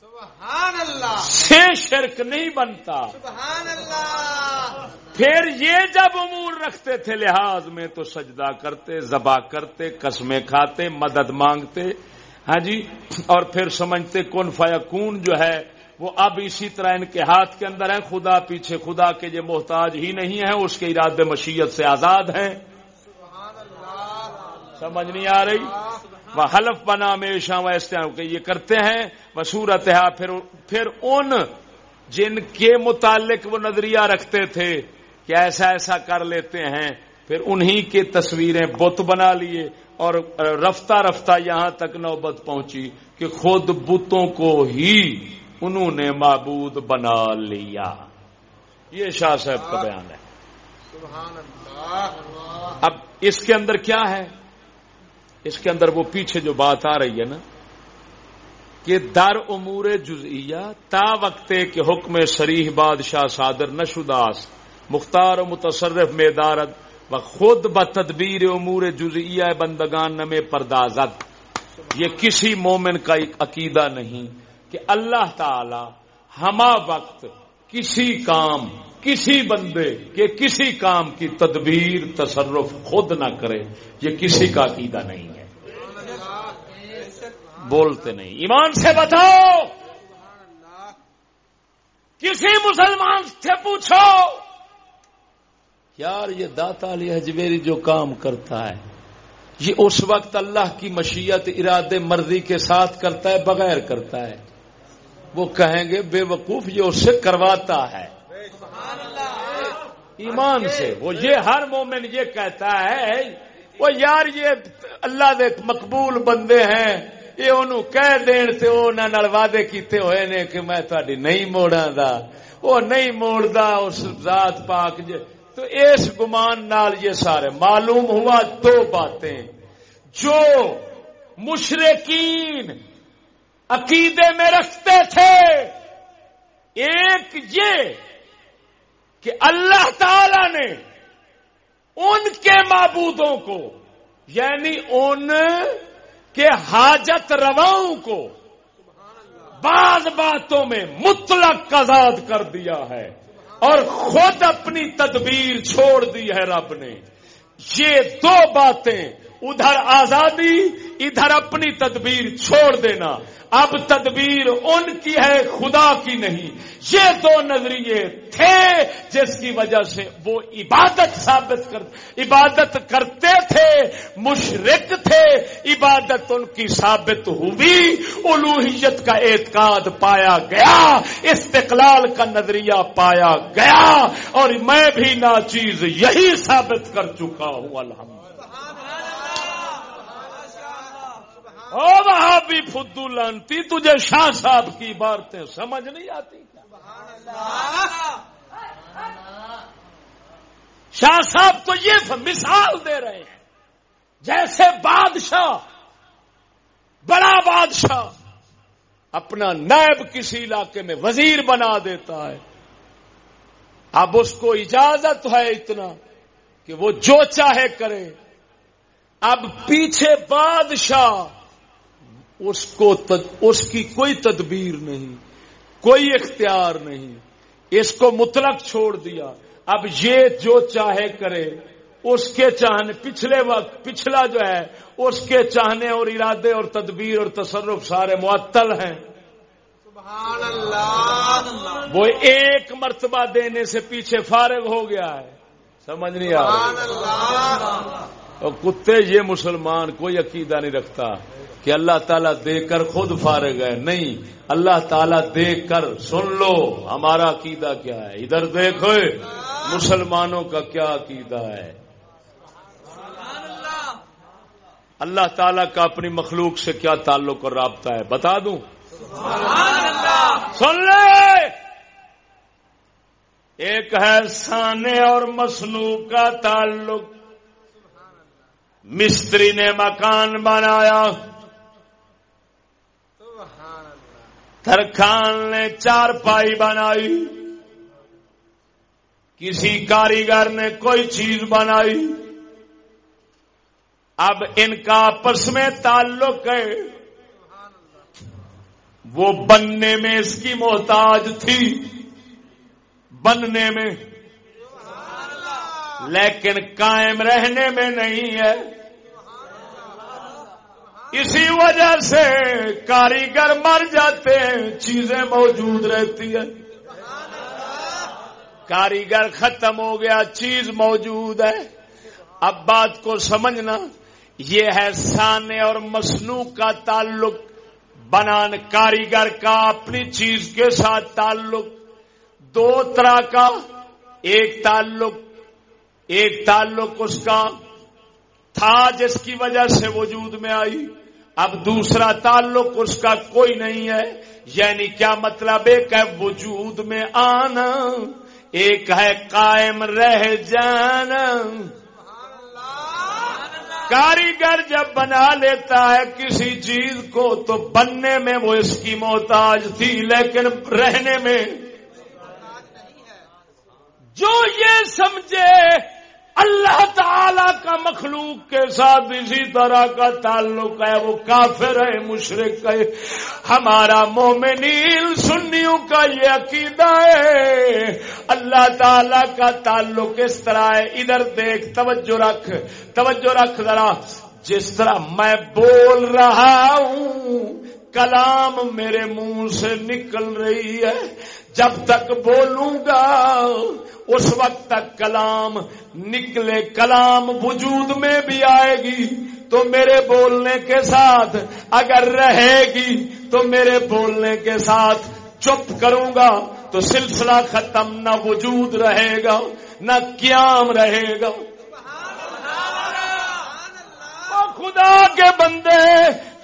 سبحان اللہ سے شرک نہیں بنتا۔ سبحان اللہ پھر یہ جب امور رکھتے تھے لحاظ میں تو سجدہ کرتے ذبح کرتے قسمیں کھاتے مدد مانگتے۔ ہاں جی؟ اور پھر سمجھتے کون فیا کون جو ہے، وہ اب اسی طرح ان کے ہاتھ کے اندر ہے خدا پیچھے خدا کے یہ محتاج ہی نہیں ہے اس کے ارادے مشیت سے آزاد ہیں۔ سمجھ نہیں آ رہی؟ وہ حلف بنا میں شام کہ یہ کرتے ہیں۔ وہ صورت ہے، پھر پھر ان جن کے متعلق وہ نظریہ رکھتے تھے، کہ ایسا ایسا کر لیتے ہیں۔ پھر انہی کے تصویریں بت بنا لیے۔ اور رفتہ رفتہ یہاں تک نوبت پہنچی کہ خود بتوں کو ہی انہوں نے معبود بنا لیا۔ یہ شاہ صاحب کا بیان ہے۔ سبحان اللہ۔ اب اس کے اندر کیا ہے؟ اس کے اندر وہ پیچھے جو بات آ رہی ہے نا کہ در امور جزئیہ تا وقت کے حکم شریح بادشاہ صادر نشداس مختار و متصرف میدارت و خود ب تدبیر امور جزئیہ بندگان نمے پردازت یہ کسی مومن کا ایک عقیدہ نہیں کہ اللہ تعالی ہما وقت کسی کام، کسی بندے کے کسی کام کی تدبیر، تصرف خود نہ کرے، یہ کسی کا عقیدہ نہیں ہے۔ بولتے نہیں۔ ایمان سے بتاؤ! کسی مسلمان سے پوچھو! یار یہ داتا علی حجویری جو کام کرتا ہے، یہ اس وقت اللہ کی مشیت ارادے مرضی کے ساتھ کرتا ہے، بغیر کرتا ہے۔ وہ کہیں گے بے وقوف یہ اس سے کرواتا ہے۔ ایمان سے۔ وہ یہ ہر مومن یہ کہتا ہے، وہ یار یہ اللہ دے مقبول بندے ہیں، یہ انہوں کہہ دین تے او نہ وعدے کیتے ہوئے نے کہ میں تہاڈی نہیں موڑا دا۔ وہ نہیں موڑدا، اس ذات پاک جے تو اس گمان نال یہ سارے معلوم ہوا دو باتیں۔ جو مشرقین عقیدے میں رکھتے تھے، ایک یہ کہ اللہ تعالی نے ان کے معبودوں کو یعنی ان کے حاجت رواؤں کو بعض باتوں میں مطلق آزاد کر دیا ہے۔ اور خود اپنی تدبیر چھوڑ دی ہے رب نے۔ یہ دو باتیں ادھر آزادی، ادھر اپنی تدبیر چھوڑ دینا۔ اب تدبیر ان کی ہے، خدا کی نہیں۔ یہ دو نظریے تھے جس کی وجہ سے وہ عبادت ثابت کر، عبادت کرتے تھے مشرق تھے۔ عبادت ان کی ثابت ہوئی۔ الوحیت کا اعتقاد پایا گیا۔ استقلال کا نظریہ پایا گیا۔ اور میں بھی نا چیز یہی ثابت کر چکا ہوں الحمد وہاں بھی فدو لانتی، تجھے شاہ صاحب کی باتیں سمجھ نہیں آتی۔ شاہ صاحب تو یہ مثال دے رہے ہیں۔ جیسے بادشاہ، بڑا بادشاہ اپنا نیب کسی علاقے میں وزیر بنا دیتا ہے۔ اب اس کو اجازت ہے اتنا کہ وہ جو چاہے کرے۔ اب پیچھے بادشاہ اس کو تد... اس کی کوئی تدبیر نہیں کوئی اختیار نہیں اس کو مطلق چھوڑ دیا۔ اب یہ جو چاہے کرے اس کے چاہنے پچھلے وقت پچھلا جو ہے اس کے چاہنے اور ارادے اور تدبیر اور تصرف سارے معطل ہیں۔ سبحان اللہ۔ وہ ایک مرتبہ دینے سے پیچھے فارغ ہو گیا ہے۔ سمجھ نہیں آ اور کتے یہ مسلمان کوئی عقیدہ نہیں رکھتا کہ اللہ تعالیٰ دے کر خود فارغ ہے۔ نہیں، اللہ تعالیٰ دے کر سن لو ہمارا عقیدہ کیا ہے۔ ادھر دیکھو مسلمانوں کا کیا عقیدہ ہے۔ اللہ تعالیٰ کا اپنی مخلوق سے کیا تعلق اور رابطہ ہے؟ بتا دوں۔ سن لے۔ ایک ہے سانے اور مصنوع کا تعلق۔ مستری نے مکان بنایا۔ ترخان نے چار پائی بنائی۔ کسی کاریگر نے کوئی چیز بنائی۔ اب ان کا آپس میں تعلق ہے۔ وہ بننے میں اس کی محتاج تھی۔ بننے میں لیکن قائم رہنے میں نہیں ہے۔ اسی وجہ سے کاریگر مر جاتے ہیں، چیزیں موجود رہتی ہیں۔ کاریگر ختم ہو گیا، چیز موجود ہے۔ اب بات کو سمجھنا، یہ ہے سانے اور مصنوع کا تعلق۔ بنان کاریگر کا اپنی چیز کے ساتھ تعلق۔ دو طرح کا، ایک تعلق ایک تعلق اس کا تھا جس کی وجہ سے وجود میں آئی۔ اب دوسرا تعلق اس کا کوئی نہیں ہے۔ یعنی کیا مطلب ایک ہے وجود میں آنا؟ ایک ہے قائم رہ جانا۔ کاریگر جب بنا لیتا ہے کسی چیز کو تو بننے میں وہ اس کی محتاج تھی لیکن رہنے میں جو یہ سمجھے اللہ تعالی کا مخلوق کے ساتھ اسی طرح کا تعلق ہے، وہ کافر ہے مشرق ہے۔ ہمارا مومنین سنیوں کا یہ عقیدہ ہے۔ اللہ تعالی کا تعلق اس طرح ہے۔ ادھر دیکھ، توجہ رکھ توجہ رکھ ذرا۔ جس طرح میں بول رہا ہوں کلام میرے منہ سے نکل رہی ہے۔ جب تک بولوں گا اس وقت تک کلام نکلے۔ کلام وجود میں بھی آئے گی تو میرے بولنے کے ساتھ اگر رہے گی تو میرے بولنے کے ساتھ چپ کروں گا تو سلسلہ ختم نہ وجود رہے گا نہ قیام رہے گا۔ خدا کے بندے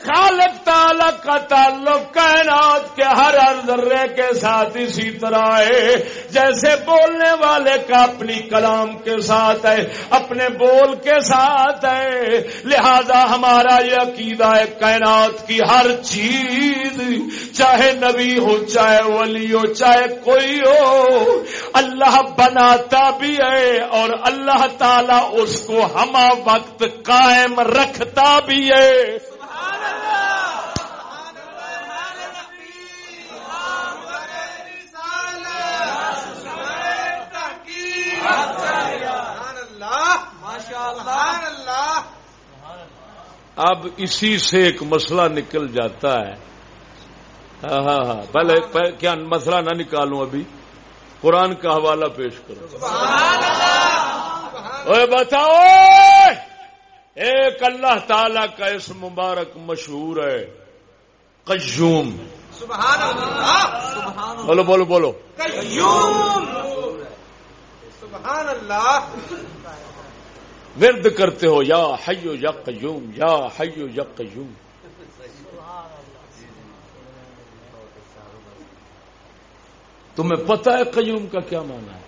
خالق تعالی کا تعلق کائنات کے ہر ہر ذرے کے ساتھ اسی طرح ہے۔ جیسے بولنے والے کا اپنی کلام کے ساتھ ہے، اپنے بول کے ساتھ ہے۔ لہذا ہمارا یہ عقیدہ ہے، کائنات کی ہر چیز، چاہے نبی ہو، چاہے ولی ہو، چاہے کوئی ہو، اللہ بناتا بھی ہے اور اللہ تعالی اس کو ہما وقت قائم رکھتا بھی ہے۔ اب اسی سے ایک مسئلہ نکل جاتا ہے۔ ہاں ہاں ہاں۔ پہلے کیا مسئلہ نہ نکالوں ابھی۔ قرآن کا حوالہ پیش کرو اے بتاؤ! ایک اللہ تعالی کا اس مبارک مشہور ہے قیوم۔ بولو بولو بولو۔ سبحان اللہ۔ ورد کرتے ہو، یا حیو یا قیوم، یا حیو یا قیوم۔ تمہیں پتا ہے قیوم کا کیا مانا ہے؟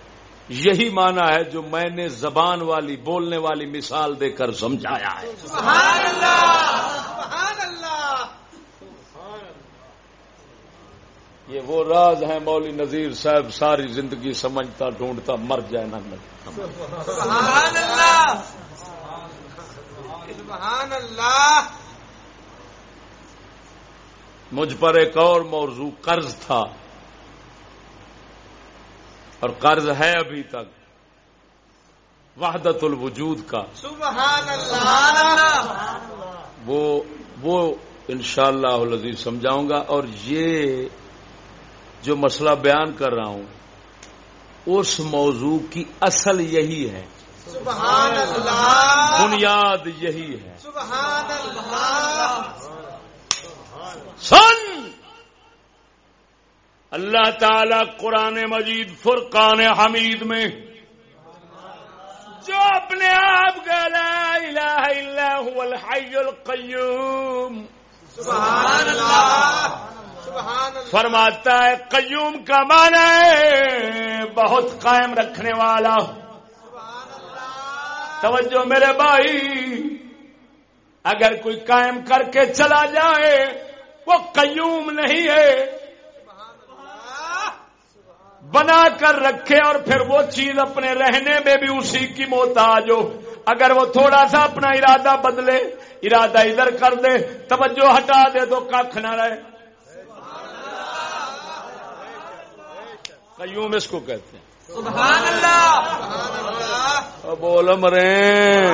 یہی مانا ہے جو میں نے زبان والی، بولنے والی مثال دے کر سمجھایا ہے۔ سبحان اللہ! سبحان اللہ! یہ وہ راز ہیں مولوی نذیر صاحب ساری زندگی سمجھتا ڈھونڈتا مر جائے نہ سبحان اللہ سبحان اللہ مجھ پر ایک اور موضوع قرض تھا۔ اور قرض ہے ابھی تک۔ وحدت الوجود کا۔ سبحان اللہ وہ وہ انشاءاللہ اللہ سمجھاؤں گا۔ اور یہ جو مسئلہ بیان کر رہا ہوں اس موضوع کی اصل یہی ہے۔ سبحان اللہ۔ بنیاد یہی ہے۔ سبحان اللہ۔ سن! اللہ تعالی قرآن مجید فرقان حمید میں جو اپنے آپ کا لا الہ الا هو الحی القیوم۔ سبحان اللہ۔ فرماتا ہے قیوم کا معنی ہے بہت قائم رکھنے والا۔ توجہ میرے بھائی اگر کوئی قائم کر کے چلا جائے وہ قیوم نہیں ہے۔ بنا کر رکھے اور پھر وہ چیز اپنے رہنے میں بھی اسی کی محتاج ہو۔ اگر وہ تھوڑا سا اپنا ارادہ بدلے ارادہ ادھر کر دے توجہ ہٹا دے تو کھ نہ رہے۔ قیوم اس کو کہتے ہیں۔ سبحان اللہ بول مرے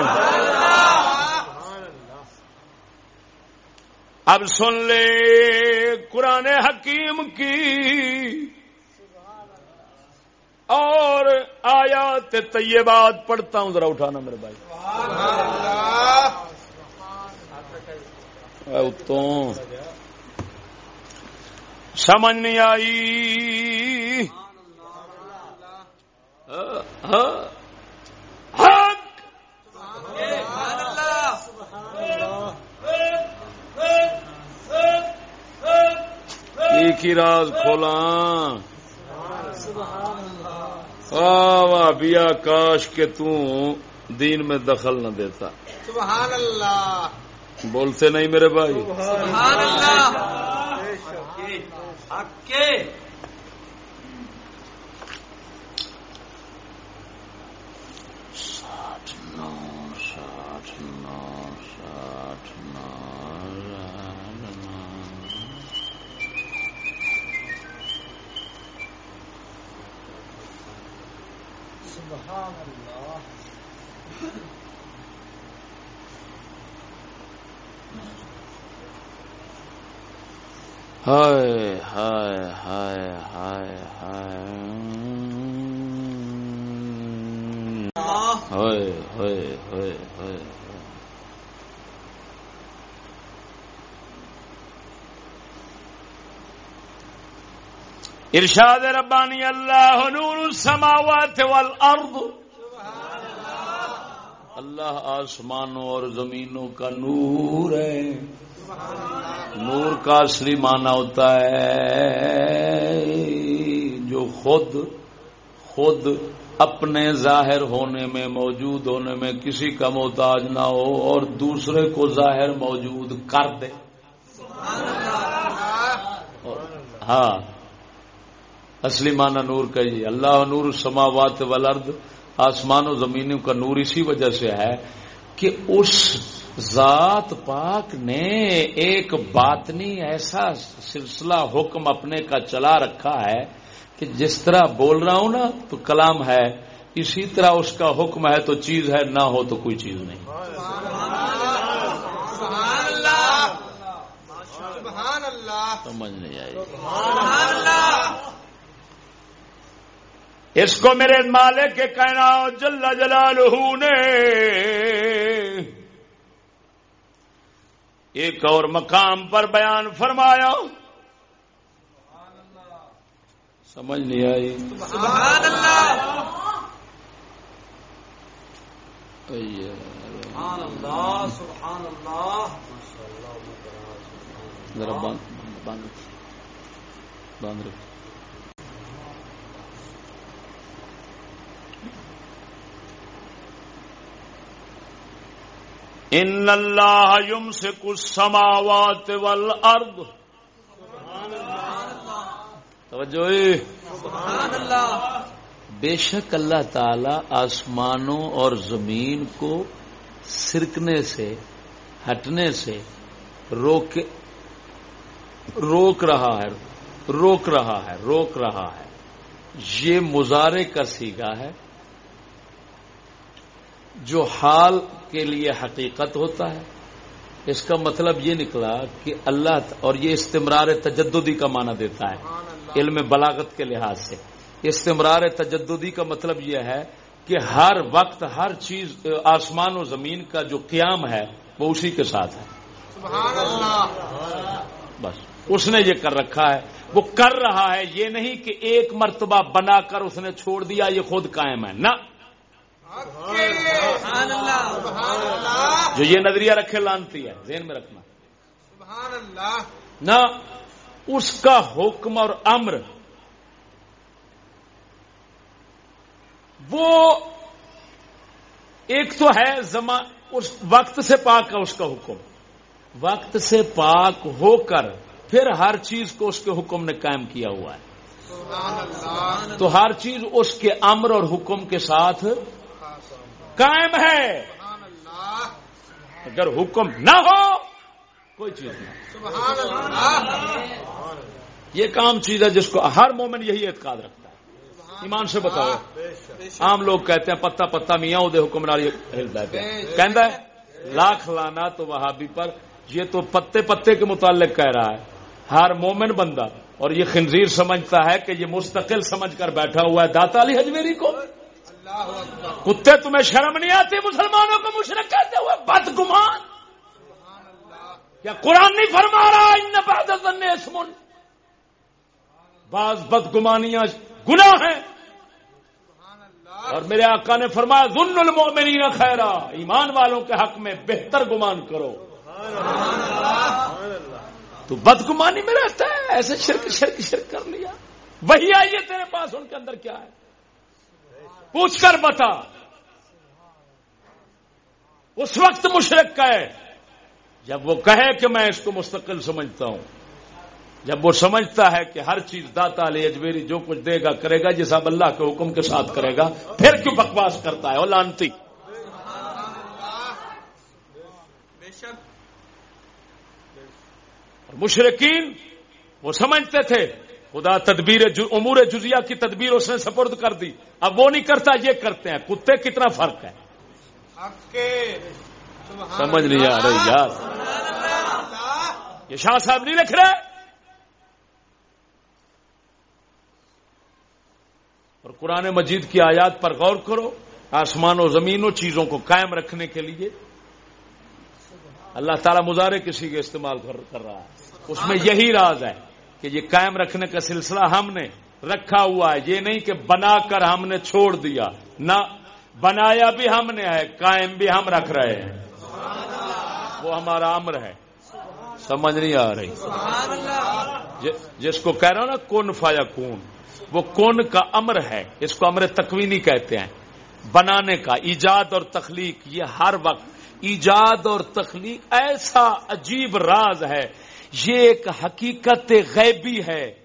اب سن لے قرآن حکیم کی۔ اور آیات طیبات پڑھتا ہوں ذرا اٹھانا میرے بھائی۔ اتوں۔ سمجھ نہیں آئی۔ ایک ہی راز کھولا۔ واہ بیا کاش کے دین میں دخل نہ دیتا۔ سبحان اللہ بولتے نہیں میرے بھائی۔ سبحان اللہ۔ ساٹھ نو نو ساٹھ نو سبحان اللہ۔ ہائے ہائے ہائے ہائے ہائے ہائے ہائے ہائے ہائے ارشاد ربانی اللہ نور السماوات والارض اللہ آسمانوں اور زمینوں کا نور ہے۔ نور کا اصلی معنی ہوتا ہے جو خود خود اپنے ظاہر ہونے میں موجود ہونے میں کسی کا محتاج نہ ہو اور دوسرے کو ظاہر موجود کر دے۔ ہاں۔ اصلی معنی نور کا یہ اللہ نور سماوات والارض، آسمان و زمینوں کا نور اسی وجہ سے ہے کہ اس ذات پاک نے ایک باطنی ایسا سلسلہ حکم اپنے کا چلا رکھا ہے کہ جس طرح بول رہا ہوں نا تو کلام ہے، اسی طرح اس کا حکم ہے تو چیز ہے، نہ ہو تو کوئی چیز نہیں۔ سمجھ نہیں آئی۔ اس کو میرے مالک کے کہنا جل جلالہ نے ایک اور مقام پر بیان فرمایا۔ سمجھ نہیں آئی۔ سبحان اللہ۔ سبحان اللہ سبحان اللہ۔ ذرا بند رکھ۔ ان اللہ یمسک السماوات والارض۔ توجہ۔ سبحان اللہ بے شک اللہ تعالی آسمانوں اور زمین کو سرکنے سے ہٹنے سے روک روک رہا ہے روک رہا ہے روک رہا ہے۔ یہ مظاہرے کا سیگا ہے جو حال کے لیے حقیقت ہوتا ہے۔ اس کا مطلب یہ نکلا کہ اللہ اور یہ استمرار تجددی کا معنی دیتا ہے۔ علم بلاغت کے لحاظ سے۔ استمرار تجددی کا مطلب یہ ہے کہ ہر وقت ہر چیز آسمان و زمین کا جو قیام ہے وہ اسی کے ساتھ ہے۔ سبحان اللہ۔ بس۔ اس نے یہ کر رکھا ہے۔ وہ کر رہا ہے یہ نہیں کہ ایک مرتبہ بنا کر اس نے چھوڑ دیا یہ خود قائم ہے۔ نہ۔ جو یہ نظریہ رکھے لانتی ہے ذہن میں رکھنا۔ سبحان اللہ۔ نہ۔ اس کا حکم اور امر وہ ایک تو ہے زما اس وقت سے پاک ہے اس کا حکم۔ وقت سے پاک ہو کر پھر ہر چیز کو اس کے حکم نے قائم کیا ہوا ہے۔ تو ہر چیز اس کے امر اور حکم کے ساتھ قائم ہے۔ اگر حکم نہ ہو کوئی چیز نہیں۔ سبحان اللہ۔ یہ کام چیز ہے جس کو ہر مومن یہی اعتقاد رکھتا ہے۔ ایمان سے بتاؤ۔ عام لوگ کہتے ہیں پتا پتا میاں ادے حکمران ہلتا ہے کہندا ہے لاکھ لانا تو وہابی پر یہ تو پتے پتے کے متعلق کہہ رہا ہے۔ ہر مومن بندہ اور یہ خنزیر سمجھتا ہے کہ یہ مستقل سمجھ کر بیٹھا ہوا ہے۔ داتا علی حجویری کو۔ کتے تمہیں شرم نہیں آتی؟ مسلمانوں کو مشرق کہتے ہوئے بد گمان کیا قرآن نہیں فرما رہا، ان بعد الظن اسم بعض بدگمانیاں گناہ ہیں۔ اور میرے آقا نے فرمایا، ظن المؤمنین خیرا، ایمان والوں کے حق میں بہتر گمان کرو۔ تو بدگمانی میں رہتا ہے، ایسے شرک شرک شرک کر لیا۔ وہی آئیے تیرے پاس، ان کے اندر کیا ہے؟ پوچھ کر بتا۔ اس وقت مشرق کا ہے۔ جب وہ کہے کہ میں اس کو مستقل سمجھتا ہوں، جب وہ سمجھتا ہے کہ ہر چیز داتا علی اجمیری جو کچھ دے گا کرے گا جیسا اب اللہ کے حکم کے ساتھ کرے گا، پھر کیوں بکواس کرتا ہے؟ وہ لانتی۔ اور مشرقین وہ سمجھتے تھے، خدا تدبیر جو، امور جزیہ کی تدبیر اس نے سپرد کر دی۔ اب وہ نہیں کرتا، یہ کرتے ہیں۔ کتے کتنا فرق ہے؟ حق کے۔ سمجھ نہیں آ رہی، یار۔ یہ شاہ صاحب نہیں لکھ رہے؟ اور قرآن مجید کی آیات پر غور کرو، آسمان و زمینوں چیزوں کو قائم رکھنے کے لیے اللہ تعالیٰ مظاہرے کسی کے استعمال کر کر رہا ہے۔ اس میں یہی راز ہے کہ یہ قائم رکھنے کا سلسلہ ہم نے رکھا ہوا ہے۔ یہ نہیں کہ بنا کر ہم نے چھوڑ دیا، نہ، بنایا بھی ہم نے ہے، قائم بھی ہم رکھ رہے ہیں۔ وہ ہمارا امر ہے۔ سمجھ نہیں آ رہی۔ جس کو کہہ رہا ہوں نا کون فایا کون؟ وہ کون کا امر ہے۔ اس کو امر تکوینی کہتے ہیں۔ بنانے کا، ایجاد اور تخلیق، یہ ہر وقت ایجاد اور تخلیق ایسا عجیب راز ہے۔ یہ ایک حقیقت غیبی ہے۔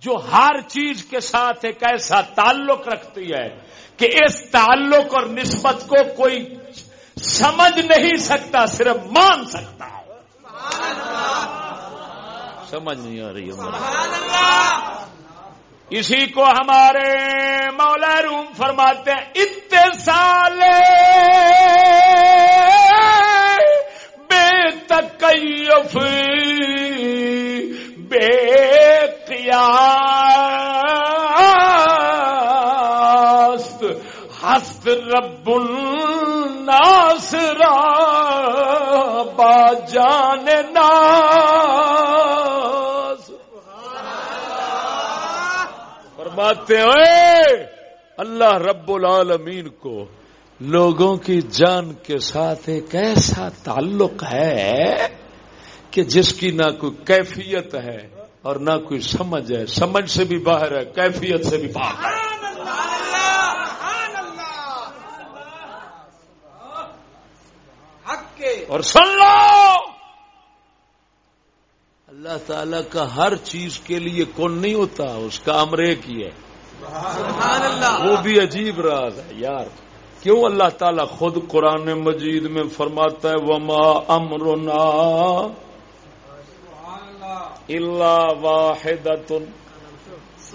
جو ہر چیز کے ساتھ ایک ایسا تعلق رکھتی ہے کہ اس تعلق اور نسبت کو کوئی سمجھ نہیں سکتا صرف مان سکتا ہے۔ سمجھ نہیں آ رہی ہے۔ اسی کو ہمارے مولا روم فرماتے ہیں اتصال بے تکیف بے قیاس۔ ہست رب الناس را با جان ناس فرماتے ہیں "اے، اللہ رب العالمین کو لوگوں کی جان کے ساتھ ایک ایسا تعلق ہے کہ جس کی نہ کوئی کیفیت ہے اور نہ کوئی سمجھ ہے۔ سمجھ سے بھی باہر ہے کیفیت سے بھی باہر۔ ہے سبحان اللہ حق کے۔ اور سن لو! اللہ تعالی کا ہر چیز کے لیے کون نہیں ہوتا اس کا امر ایک ہی ہے۔ سبحان اللہ۔ وہ بھی عجیب راز ہے یار۔ کیوں اللہ تعالیٰ خود قرآن مجید میں فرماتا ہے وما امرنا اللہ واحد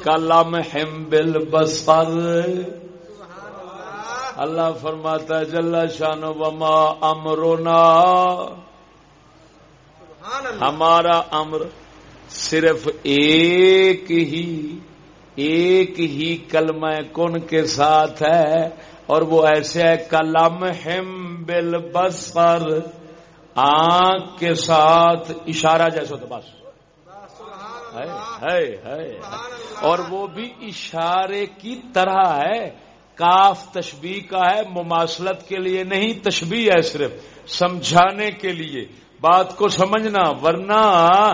کلم ہم بل بسر اللہ فرماتا ہے جل شان وما اللہ۔ ہمارا امر صرف ایک ہی ایک ہی کلمہ کن کے ساتھ ہے اور وہ ایسے ہے کلم ہم بل بسر آنکھ کے ساتھ اشارہ جیسا تو بس۔ ہے۔ اور وہ بھی اشارے کی طرح ہے۔ کاف تشبیح کا ہے مماثلت کے لیے نہیں تشبیح ہے صرف سمجھانے کے لیے۔ بات کو سمجھنا ورنہ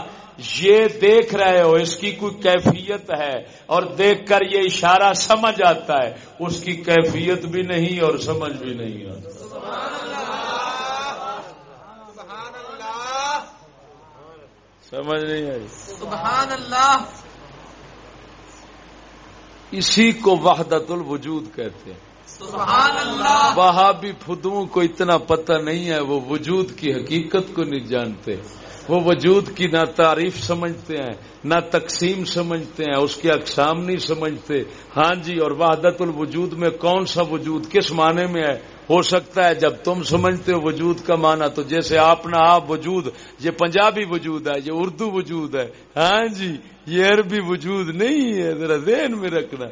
یہ دیکھ رہے ہو اس کی کوئی کیفیت ہے اور دیکھ کر یہ اشارہ سمجھ آتا ہے اس کی کیفیت بھی نہیں اور سمجھ بھی نہیں سمجھ نہیں آئی۔ سبحان اللہ۔ اسی کو وحدت الوجود کہتے ہیں۔ سبحان اللہ۔ وہاں بھی فدوؤں کو اتنا پتہ نہیں ہے وہ وجود کی حقیقت کو نہیں جانتے۔ وہ وجود کی نہ تعریف سمجھتے ہیں نہ تقسیم سمجھتے ہیں اس کے اقسام نہیں سمجھتے۔ ہاں جی اور وحدت الوجود میں کون سا وجود کس معنی میں ہے؟ ہو سکتا ہے جب تم سمجھتے ہو وجود کا معنی تو جیسے آپ نہ آپ وجود یہ پنجابی وجود ہے یہ اردو وجود ہے۔ ہاں جی۔ یہ عربی وجود نہیں ہے، ذرا ذہن میں رکھنا۔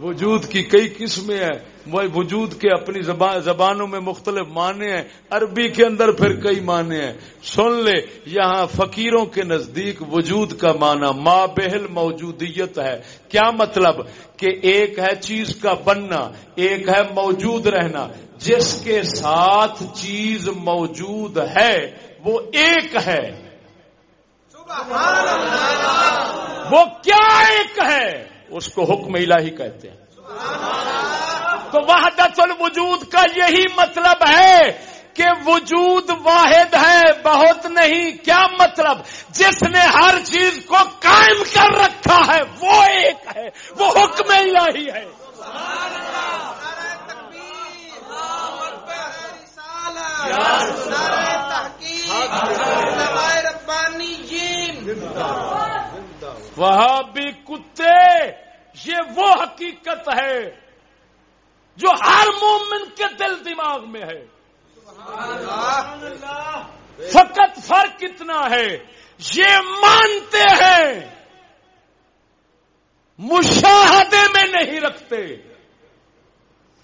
وجود کی کئی قسمیں ہیں۔ وہ وجود کے اپنی زبان زبانوں میں مختلف معنی ہیں۔ عربی کے اندر پھر کئی معنی ہیں۔ سن لے، یہاں فقیروں کے نزدیک وجود کا معنی ما بہل موجودیت ہے۔ کیا مطلب؟ کہ ایک ہے چیز کا بننا، ایک ہے موجود رہنا۔ جس کے ساتھ چیز موجود ہے، وہ ایک ہے۔ وہ کیا ایک ہے؟ اس کو حکم الہی کہتے ہیں۔ تو وحدت الوجود کا یہی مطلب ہے کہ وجود واحد ہے بہت نہیں کیا مطلب؟ جس نے ہر چیز کو قائم کر رکھا ہے وہ ایک ہے وہ حکم الہی ہے۔ نعرہ وہاں بھی کتے یہ وہ حقیقت ہے جو ہر مومن کے دل دماغ میں ہے۔ فقط فرق اتنا ہے یہ مانتے ہیں مشاہدے میں نہیں رکھتے۔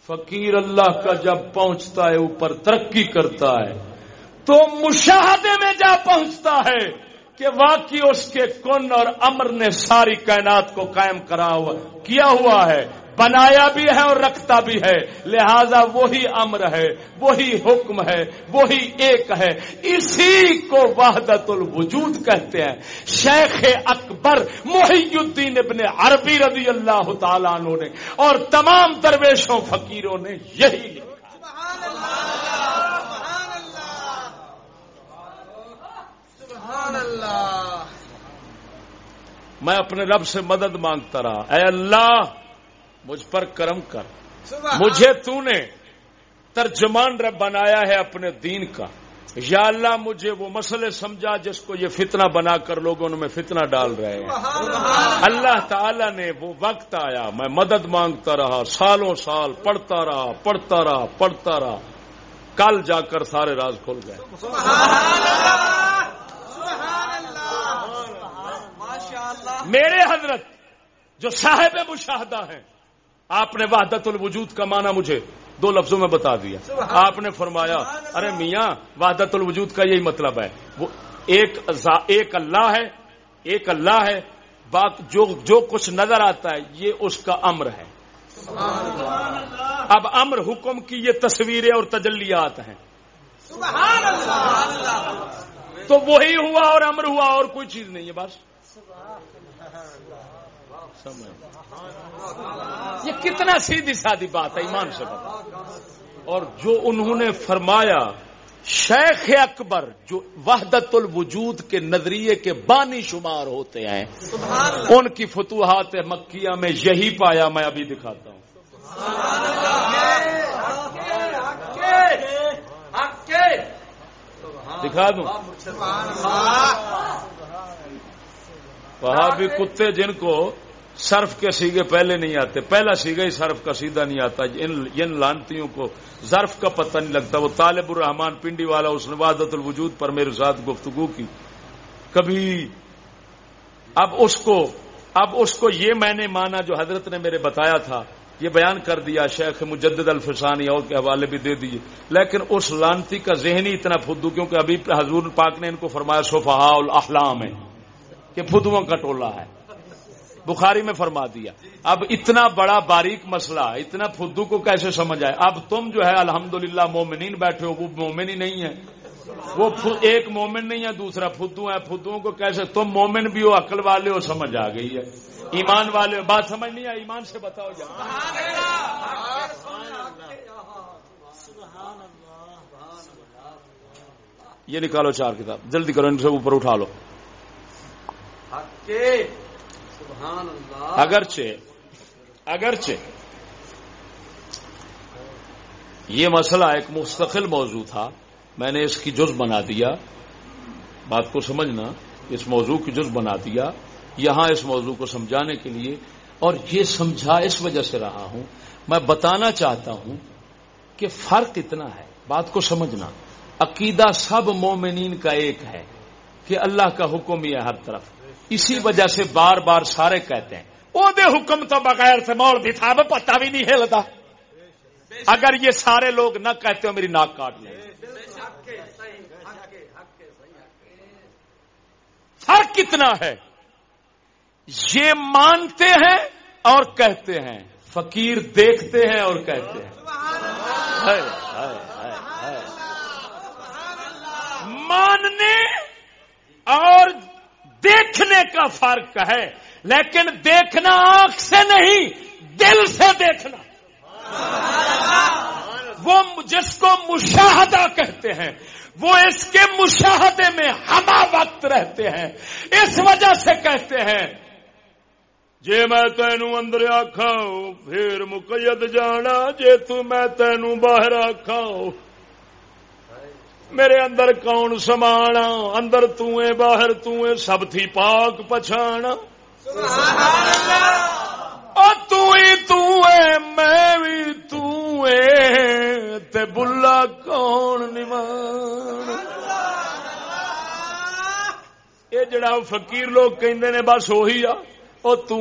فقیر اللہ کا جب پہنچتا ہے اوپر ترقی کرتا ہے تو مشاہدے میں جا پہنچتا ہے۔ کہ واقعی اس کے کن اور امر نے ساری کائنات کو قائم کرا ہوا کیا ہوا ہے؟ بنایا بھی ہے اور رکھتا بھی ہے۔ لہذا وہی امر ہے، وہی حکم ہے، وہی ایک ہے۔ اسی کو وحدت الوجود کہتے ہیں۔ شیخ اکبر محی الدین ابن عربی رضی اللہ تعالیٰ عنہ نے اور تمام درویشوں، فقیروں نے یہی لکھا سبحان اللہ سبحان اللہ سبحان اللہ۔ میں اپنے رب سے مدد مانگتا رہا۔ اے اللہ مجھ پر کرم کر۔ مجھے تو نے ترجمان رب بنایا ہے اپنے دین کا۔ یا اللہ مجھے وہ مسئلے سمجھا جس کو یہ فتنہ بنا کر لوگوں میں فتنہ ڈال رہے ہیں۔ اللہ۔ تعالی نے وہ وقت آیا۔ میں مدد مانگتا رہا سالوں سال پڑھتا رہا پڑھتا رہا پڑھتا رہا۔ کل جا کر سارے راز کھل گئے سبحان اللہ سبحان اللہ ماشاء اللہ میرے حضرت جو صاحب مشاہدہ ہیں آپ نے وحدت الوجود کا معنی مجھے دو لفظوں میں بتا دیا۔ آپ نے فرمایا ارے میاں وحدت الوجود کا یہی مطلب ہے۔ وہ ایک ایک اللہ ہے ایک اللہ ہے بات جو جو کچھ نظر آتا ہے یہ اس کا امر ہے۔ اب امر حکم کی یہ تصویریں اور تجلیات ہیں۔ سبحان اللہ۔ تو وہی ہوا اور امر ہوا اور کوئی چیز نہیں ہے بس۔ سمجھ۔ یہ کتنا سیدھی سادی بات ہے، ایمان سے بتا اور جو انہوں نے فرمایا، شیخ اکبر جو وحدت الوجود کے نظریے کے بانی شمار ہوتے ہیں، ان کی فتوحات مکیہ میں یہی پایا میں ابھی دکھاتا ہوں۔ دکھا دوں؟ وہاں بھی کتے جن کو صرف کے سیگے پہلے نہیں آتے، پہلا سیگا ہی صرف کا سیدھا نہیں آتا۔ ان لانتیوں کو ظرف کا پتہ نہیں لگتا۔ وہ طالب الرحمان پنڈی والا اس نے وحدت الوجود پر میرے ساتھ گفتگو کی۔ کبھی اب اس کو اب اس کو یہ میں نے مانا جو حضرت نے میرے بتایا تھا، یہ بیان کر دیا، شیخ مجدد الفسانی اور کے حوالے بھی دے دیے لیکن اس لانتی کا ذہنی اتنا فدو، کیونکہ ابھی حضور پاک نے ان کو فرمایا صفحا الاحلام ہے کہ فدوؤں کا ٹولہ ہے۔ بخاری میں فرما دیا۔ اب اتنا بڑا باریک مسئلہ، اتنا فدو کو کیسے سمجھ آئے؟ اب تم جو ہے، الحمدللہ مومنین بیٹھے ہو، وہ مومن ہی نہیں ہے وہ ایک مومن نہیں ہے، دوسرا فدو ہے۔ فدوؤں کو کیسے؟ تم مومن بھی ہو، عقل والے ہو، سمجھ آ گئی ہے۔ ایمان والے ہو۔ بات سمجھ نہیں آئی؟ ایمان سے بتاؤ یہ نکالو چار کتاب۔ جلدی کرو، ان سے اوپر اٹھا لو حق کے سبحان اللہ اگرچہ اگرچہ یہ مسئلہ ایک مستقل موضوع تھا، میں نے اس کی جز بنا دیا۔ بات کو سمجھنا، اس موضوع کی جز بنا دیا۔ یہاں اس موضوع کو سمجھانے کے لیے اور یہ سمجھا اس وجہ سے رہا ہوں۔ میں بتانا چاہتا ہوں کہ فرق اتنا ہے، بات کو سمجھنا۔ عقیدہ سب مومنین کا ایک ہے کہ اللہ کا حکم ہی ہے ہر طرف۔ اسی وجہ سے بار بار سارے کہتے ہیں، وہ دے حکم تو بغیر سے مول بھی تھا پتا بھی نہیں ہلتا۔ اگر یہ سارے لوگ نہ کہتے ہو، میری ناک کاٹ لیں۔ فرق کتنا ہے؟ یہ مانتے ہیں اور کہتے ہیں۔ فقیر دیکھتے ہیں اور کہتے ہیں۔ ماننے اور دیکھنے کا فرق ہے، لیکن دیکھنا آنکھ سے نہیں، دل سے دیکھنا۔ وہ جس کو مشاہدہ کہتے ہیں، وہ اس کے مشاہدے میں ہما وقت رہتے ہیں۔ اس وجہ سے کہتے ہیں جے میں تینو اندر آخا پھر مقید جانا، جے تو میں تینو باہر آخا میرے اندر کون سمانا اندر توں باہر توں سب تھی پاک پچھانا۔ میں بھی تے بلا کون نمان یہ جڑا فقیر لوگ کہندے نے بس وہی آ۔ تو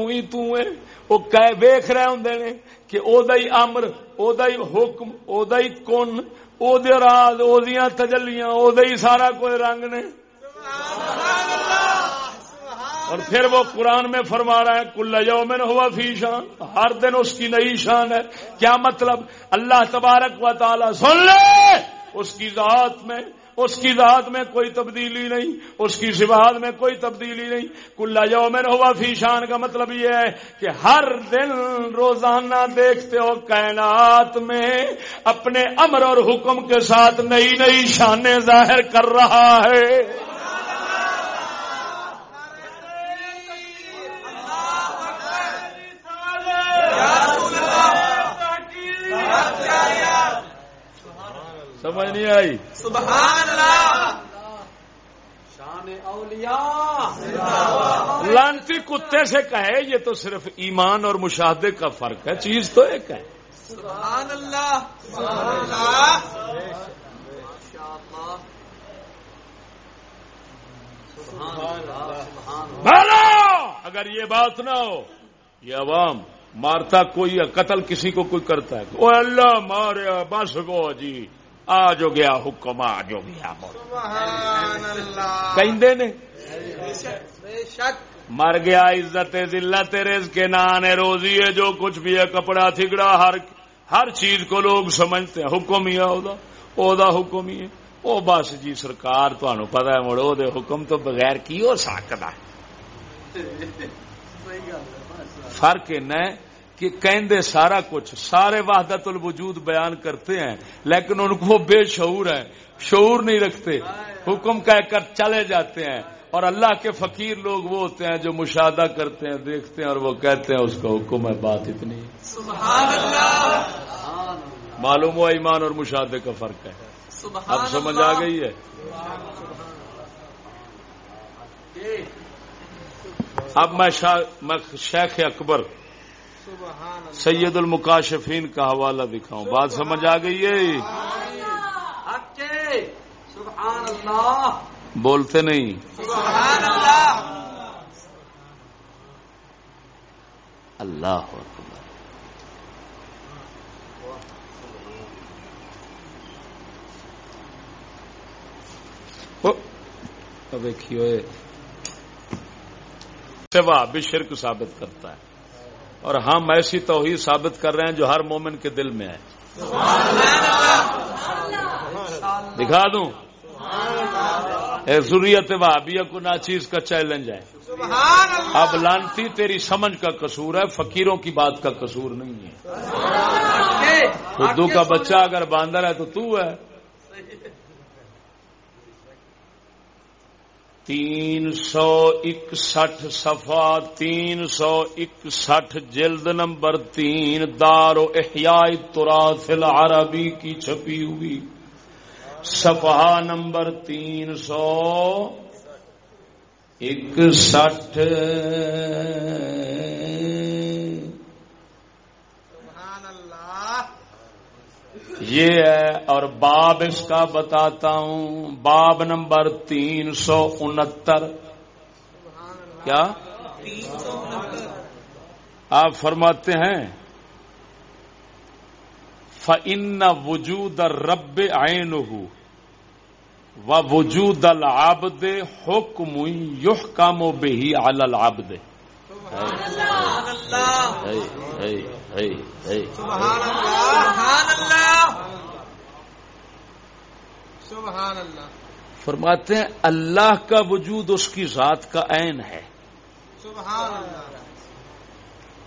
رہے ہوں نے کہ او دا ہی امر او دا ہی حکم او دا ہی کن۔ او دے راز او دیاں تجلیاں او دا ہی سارا کوئی رنگ نے اور پھر وہ قرآن میں فرما رہا ہے کل یومن ہوا فی شان ہر دن اس کی نئی شان ہے کیا مطلب اللہ تبارک و تعالی سن لے اس کی ذات میں اس کی ذات میں کوئی تبدیلی نہیں، اس کی صبحات میں کوئی تبدیلی نہیں۔ کلا یومن ہوا فی شان کا مطلب یہ ہے کہ ہر دن روزانہ دیکھتے ہو کائنات میں اپنے امر اور حکم کے ساتھ نئی نئی شانیں ظاہر کر رہا ہے۔ سمجھ نہیں آئی؟ سبحان اللہ! شان اولیاء! لانتی کتے سے کہے یہ تو صرف ایمان اور مشاہدے کا فرق ہے چیز تو ایک ہے۔ سبحان اللہ! سبحان اللہ! بھالو اگر یہ بات نہ ہو یہ عوام مارتا کوئی قتل کسی کو کوئی کرتا ہے۔ او اللہ ماریا بس گو جی۔ آ جو گیا حکم آ جو گیا کہیں نے؟ مر گیا عزت ذلت رزق کے نان ہے روزی ہے جو کچھ بھی ہے کپڑا تھگڑا ہر ہر چیز کو لوگ سمجھتے ہیں۔ حکم ہی ہے او دا او دا حکم ہی ہے۔ او بس جی سرکار تمہیں پتا ہے مڑو دے حکم تو بغیر کی ہو سکتا فرق ہے کہ کہندے سارا کچھ، سارے وحدت الوجود بیان کرتے ہیں، لیکن ان کو بے شعور ہے شعور نہیں رکھتے، حکم کہہ کر چلے جاتے ہیں۔ اور اللہ کے فقیر لوگ وہ ہوتے ہیں جو مشاہدہ کرتے ہیں، دیکھتے ہیں اور وہ کہتے ہیں، اس کا حکم ہے، بات اتنی۔ ہے سبحان اللہ معلوم ہوا ایمان اور مشاہدے کا فرق ہے۔ سبحان اب سمجھ آ گئی ہے۔ اب میں شیخ اکبر سید المکاشفین کا حوالہ دکھاؤں۔ بات سمجھ آ گئی ہے؟ سبحان اللہ. بولتے نہیں۔ سبحان اللہ. اللہ اکبر۔ دیکھیے۔ سوا بھی شرک ثابت کرتا ہے۔ اور ہم ایسی توحید ثابت کر رہے ہیں جو ہر مومن کے دل میں ہے۔ دکھا دوں؟ ضروریت وہابیہ کو ناچیز کا چیلنج ہے۔ اب لانتی تیری سمجھ کا قصور ہے فقیروں کی بات کا قصور نہیں ہے۔ خدو کا بچہ اگر باندر ہے تو تو ہے۔ تین سو اکسٹھ صفا تین سو اکسٹھ جلد نمبر تین دار و احیاء تراث العربی کی چھپی ہوئی۔ صفحہ نمبر تین سو اکسٹھ سبحان اللہ یہ ہے اور باب اس کا بتاتا ہوں۔ باب نمبر تین سو انہتر۔ کیا؟ آپ فرماتے ہیں فن وجود رب عین و وجود العبد حکم یح کام و بہی العبد۔ فرماتے ہیں اللہ کا وجود اس کی ذات کا عین ہے۔ سبحان اللہ۔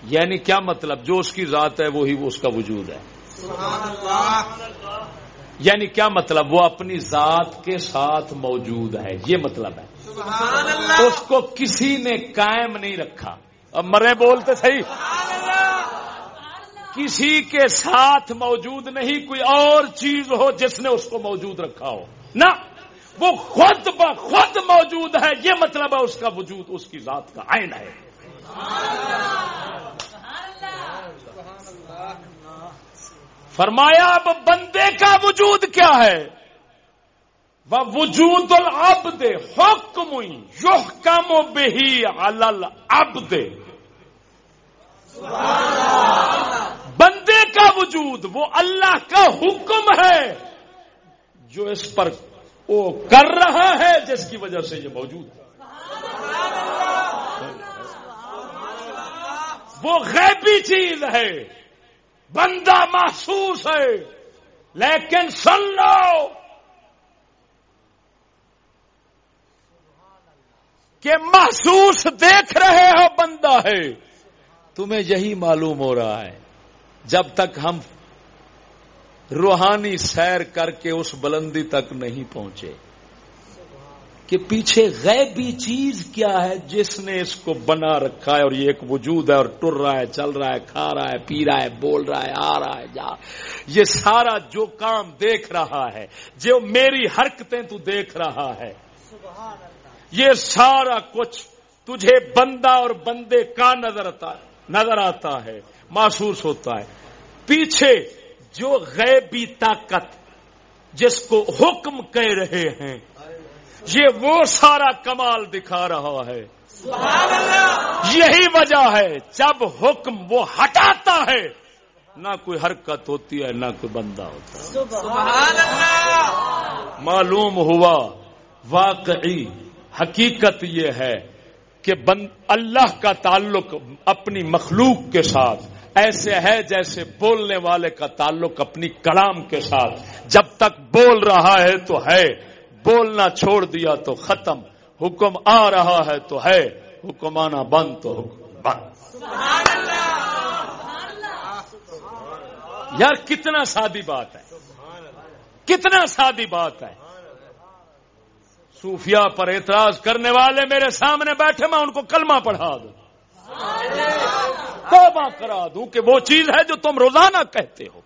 یعنی کیا مطلب؟ جو اس کی ذات ہے وہی وہ اس کا وجود ہے۔ سبحان اللہ۔ یعنی کیا مطلب؟ وہ اپنی ذات کے ساتھ موجود ہے۔ یہ مطلب ہے۔ سبحان اللہ۔ اس کو کسی نے قائم نہیں رکھا۔ اب مرے بولتے صحیح۔ کسی کے ساتھ موجود نہیں کوئی اور چیز ہو جس نے اس کو موجود رکھا ہو۔ نہ وہ خود بخود موجود ہے یہ مطلب ہے اس کا وجود اس کی ذات کا عین ہے۔ فرمایا اب بندے کا وجود کیا ہے؟ وہ وجود العبد حکم یحکم بہی علل عبد بندے کا وجود، وہ اللہ کا حکم ہے جو اس پر وہ کر رہا ہے، جس کی وجہ سے یہ موجود ہے۔ وہ غیبی چیز ہے، بندہ محسوس ہے، لیکن سن لو۔ کہ محسوس دیکھ رہے ہو بندہ ہے۔ تمہیں یہی معلوم ہو رہا ہے۔ جب تک ہم روحانی سیر کر کے اس بلندی تک نہیں پہنچے۔ کہ پیچھے غیبی چیز کیا ہے، جس نے اس کو بنا رکھا ہے اور یہ ایک وجود ہے اور ٹر رہا ہے، چل رہا ہے، کھا رہا ہے، پی رہا ہے، بول رہا ہے، آ رہا ہے، جا۔ یہ سارا جو کام دیکھ رہا ہے، جو میری حرکتیں تو دیکھ رہا ہے۔ یہ سارا کچھ تجھے بندہ اور بندے کا نظر آتا ہے۔ نظر آتا ہے محسوس ہوتا ہے۔ پیچھے جو غیبی طاقت جس کو حکم کہہ رہے ہیں یہ وہ سارا کمال دکھا رہا ہے۔ یہی وجہ ہے جب حکم وہ ہٹاتا ہے نہ کوئی حرکت ہوتی ہے نہ کوئی بندہ ہوتا ہے۔ سبحان اللہ! معلوم ہوا واقعی حقیقت یہ ہے کہ بند اللہ کا تعلق اپنی مخلوق کے ساتھ، ایسے ہے جیسے بولنے والے کا تعلق اپنی کلام کے ساتھ۔ جب تک بول رہا ہے تو ہے، بولنا چھوڑ دیا تو ختم۔ حکم آ رہا ہے تو ہے، حکم آنا بند تو حکم بند۔ یار، کتنا سادی بات ہے۔ کتنا سادی بات ہے۔ صوفیاء پر اعتراض کرنے والے میرے سامنے بیٹھے میں ان کو کلمہ پڑھا دوں۔ توبہ کرا دوں کہ وہ چیز ہے جو تم روزانہ کہتے ہو۔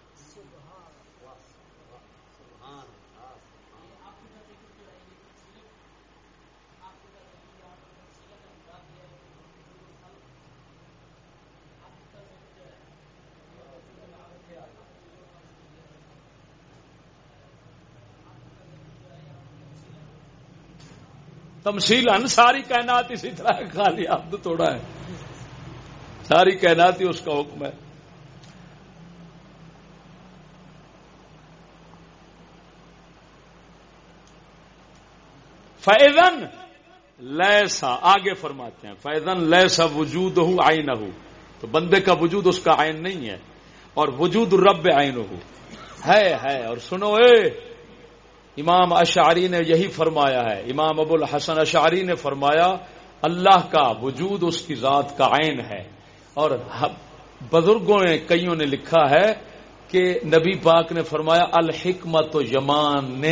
تمثیل ساری کائنات اسی طرح خالی عبد توڑا ہے۔ ساری کائنات ہی اس کا حکم ہے۔ فیضن لیسا آگے فرماتے ہیں فیضن لیسا وجود ہو آئین ہو تو بندے کا وجود اس کا آئین نہیں ہے، اور وجود رب آئین ہو ہے ہے، اور سنو، اے! امام اشعری نے یہی فرمایا ہے، امام ابو الحسن اشعری نے فرمایا، اللہ کا وجود اس کی ذات کا عین ہے۔ اور بزرگوں نے، کئیوں نے لکھا ہے کہ نبی پاک نے فرمایا، الحکمت یمان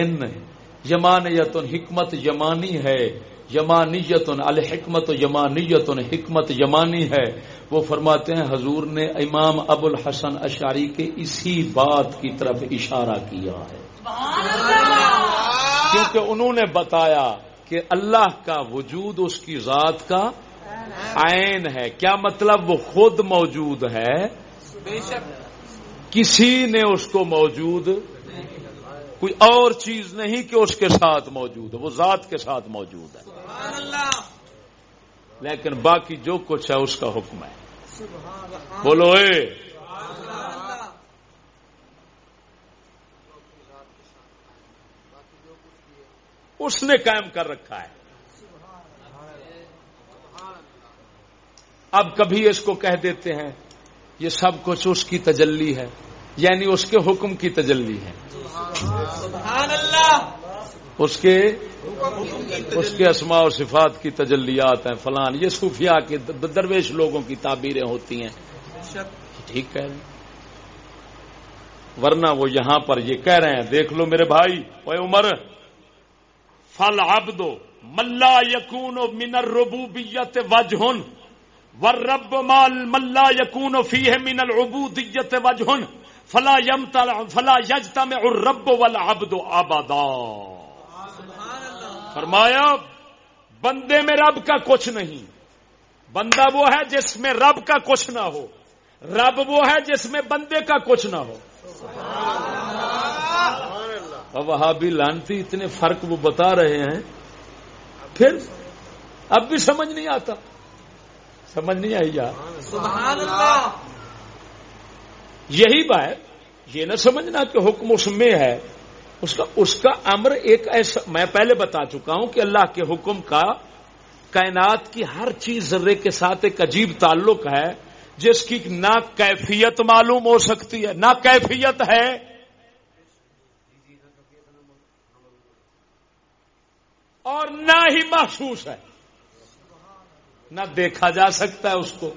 یمان یا حکمت یمانی ہے یمانیت الحکمت یمانیت حکمت یمانی ہے۔ وہ فرماتے ہیں، حضور نے امام ابو الحسن اشاری کے اسی بات کی طرف اشارہ کیا ہے۔ کیونکہ انہوں نے بتایا کہ اللہ کا وجود اس کی ذات کا عین ہے۔ کیا مطلب وہ خود موجود ہے؟ بے شک۔ کسی نے اس کو موجود کوئی اور چیز نہیں کہ اس کے ساتھ موجود ہے وہ ذات کے ساتھ موجود ہے۔ لیکن باقی جو کچھ ہے اس کا حکم ہے۔ بولو اے! اس نے قائم کر رکھا ہے۔ اب کبھی اس کو کہہ دیتے ہیں، یہ سب کچھ اس کی تجلی ہے یعنی اس کے حکم کی تجلی ہے۔ سبحان اللہ اس کے اس کے اسماء و صفات کی تجلیات ہیں، فلان، یہ صوفیاء کے درویش لوگوں کی تعبیریں ہوتی ہیں۔ ٹھیک کہہ رہے ورنہ وہ یہاں پر یہ کہہ رہے ہیں، دیکھ لو میرے بھائی، اوے عمر فل عبد ملا یقون من الربوبیت وجہن ور مال ملا یقون فیہ من العبودیت وجہن فلا یمتا فلا یجتا میں الرب والعبد آبادا فرمایا بندے میں رب کا کچھ نہیں. بندہ وہ ہے جس میں رب کا کچھ نہ ہو. رب وہ ہے جس میں بندے کا کچھ نہ ہو. وہاں بھی لانتی اتنے فرق وہ بتا رہے ہیں۔ پھر اب بھی سمجھ نہیں آتا۔ سمجھ نہیں آئی یار۔ سبحان اللہ۔ یہی بات یہ نہ سمجھنا کہ حکم اس میں ہے۔ اس کا اس کا امر ایک ایسا میں پہلے بتا چکا ہوں کہ اللہ کے حکم کا کائنات کی ہر چیز ذرے کے ساتھ ایک عجیب تعلق ہے جس کی نہ کیفیت معلوم ہو سکتی ہے۔ نہ کیفیت ہے۔ اور نہ ہی محسوس ہے۔ نہ دیکھا جا سکتا ہے اس کو۔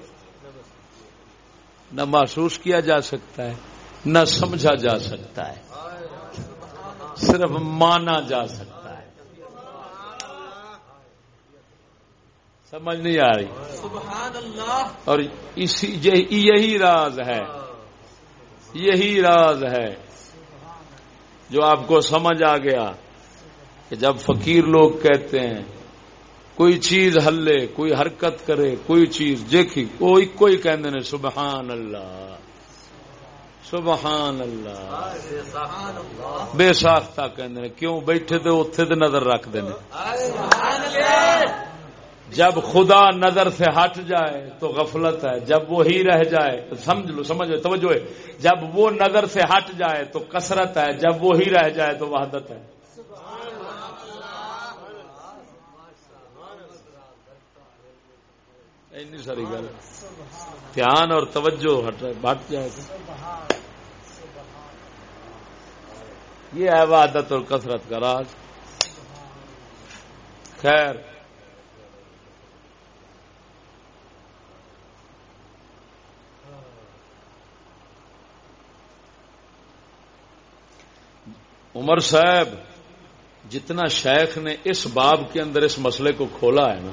نہ محسوس کیا جا سکتا ہے۔ نہ سمجھا جا سکتا ہے۔ صرف مانا جا سکتا ہے۔ سمجھ نہیں آ رہی۔ سبحان اللہ اور اسی یہی یہی راز ہے۔ یہی راز ہے۔ جو آپ کو سمجھ آ گیا۔ کہ جب فقیر لوگ کہتے ہیں، کوئی چیز ہلے کوئی حرکت کرے، کوئی چیز دیکھی، کوئی کوئی کہتے ہیں سبحان اللہ سبحان اللہ، بے ساختہ کہتے ہیں کیوں بیٹھے تو اتنے تو نظر رکھ دینے؟ جب خدا نظر سے ہٹ جائے تو غفلت ہے، جب وہی رہ جائے، سمجھ لو سمجھ لو، توجہ ہے۔ جب وہ نظر سے ہٹ جائے تو کثرت ہے، جب وہی رہ جائے تو وحدت ہے۔ اینی ساری گل۔ دھیان اور توجہ ہٹ بٹ جائے۔ گا یہ ہے وحدت اور کثرت کا راز۔ خیر۔ عمر صاحب، جتنا شیخ نے اس باب کے اندر اس مسئلے کو کھولا ہے نا،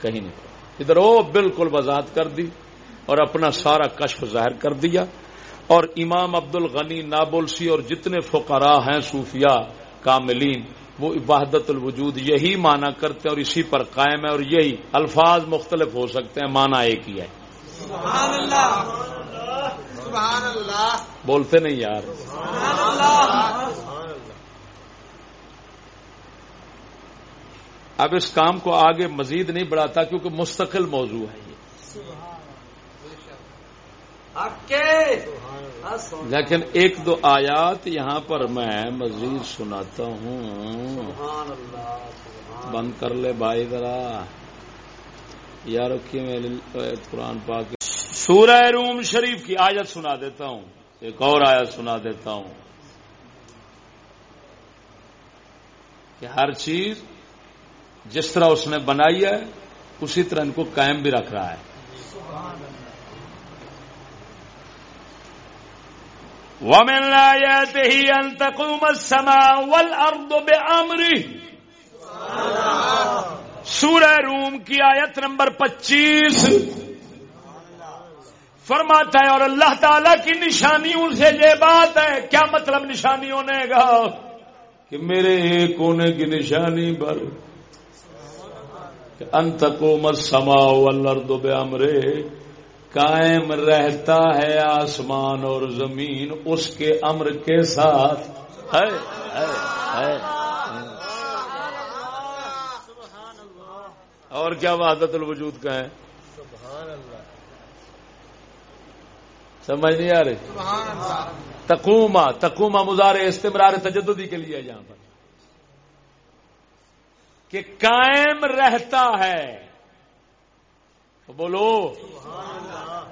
کہیں نہیں ادھر وہ بالکل وضاحت کر دی اور اپنا سارا کشف ظاہر کر دیا اور امام عبد الغنی نابلسی اور جتنے فقراء ہیں صوفیاء کاملین وہ وحدت الوجود یہی مانا کرتے ہیں اور اسی پر قائم ہے اور یہی الفاظ مختلف ہو سکتے ہیں مانا ایک ہی ہے۔ سبحان اللہ سبحان اللہ بولتے نہیں یار۔ سبحان اللہ اب اس کام کو آگے مزید نہیں بڑھاتا کیونکہ مستقل موضوع ہے یہ۔ لیکن ایک دو آیات یہاں پر میں مزید سناتا ہوں۔ بند کر لے بھائی ذرا۔ یا رکھیے میں قرآن پاک سورہ روم شریف کی آیت سنا دیتا ہوں۔ ایک اور آیت سنا دیتا ہوں۔ کہ ہر چیز جس طرح اس نے بنائی ہے، اسی طرح ان کو قائم بھی رکھ رہا ہے۔ ومن آياته أن تقوم السماء والأرض بأمره۔ سورہ روم کی آیت نمبر پچیس۔ فرماتا ہے، اور اللہ تعالی کی نشانیوں سے یہ بات ہے، کیا مطلب نشانی ہونے گا کہ میرے ایک ہونے کی نشانی پر انت کو مت سما والارض بامرے قائم رہتا ہے آسمان اور زمین اس کے امر کے ساتھ۔ ہے اور کیا وحدت الوجود کا ہے؟ سمجھ نہیں آ رہی؟ تقوما تقوما مزار استمرار تجددی کے لیے یہاں پر۔ کہ قائم رہتا ہے بولو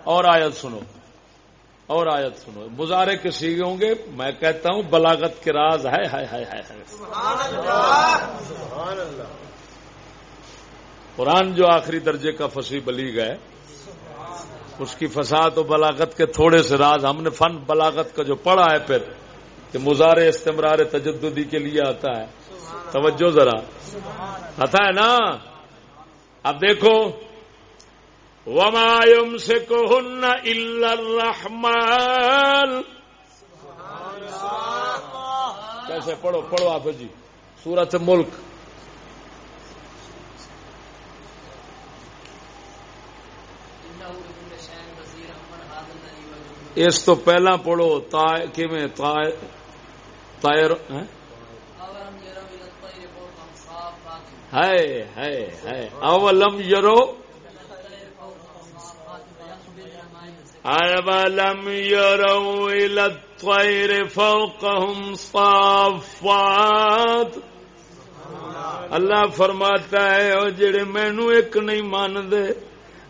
اور آیت سنو اور آیت سنو مظاہرے کے سیگے ہوں گے میں کہتا ہوں بلاغت کے راز ہے۔ قرآن جو آخری درجے کا فصیح بلیغ ہے، اس کی فساد و بلاغت کے تھوڑے سے راز ہم نے فن بلاغت کا جو پڑھا ہے پھر کہ مزار استمرار تجددی کے لیے آتا ہے۔ توجہ ذرا۔ آتا ہے نا؟ اب دیکھو۔ ومایم سے کوہن الرحمن۔ کیسے پڑھو پڑھو آپ جی۔ سورت ملک۔ اس تو پہلا پڑھو تائر ہے ہے اولم یرو اولم یرو الطیر فوقهم صافات۔ اللہ فرماتا ہے، او جڑے مینو ایک نہیں مانتے،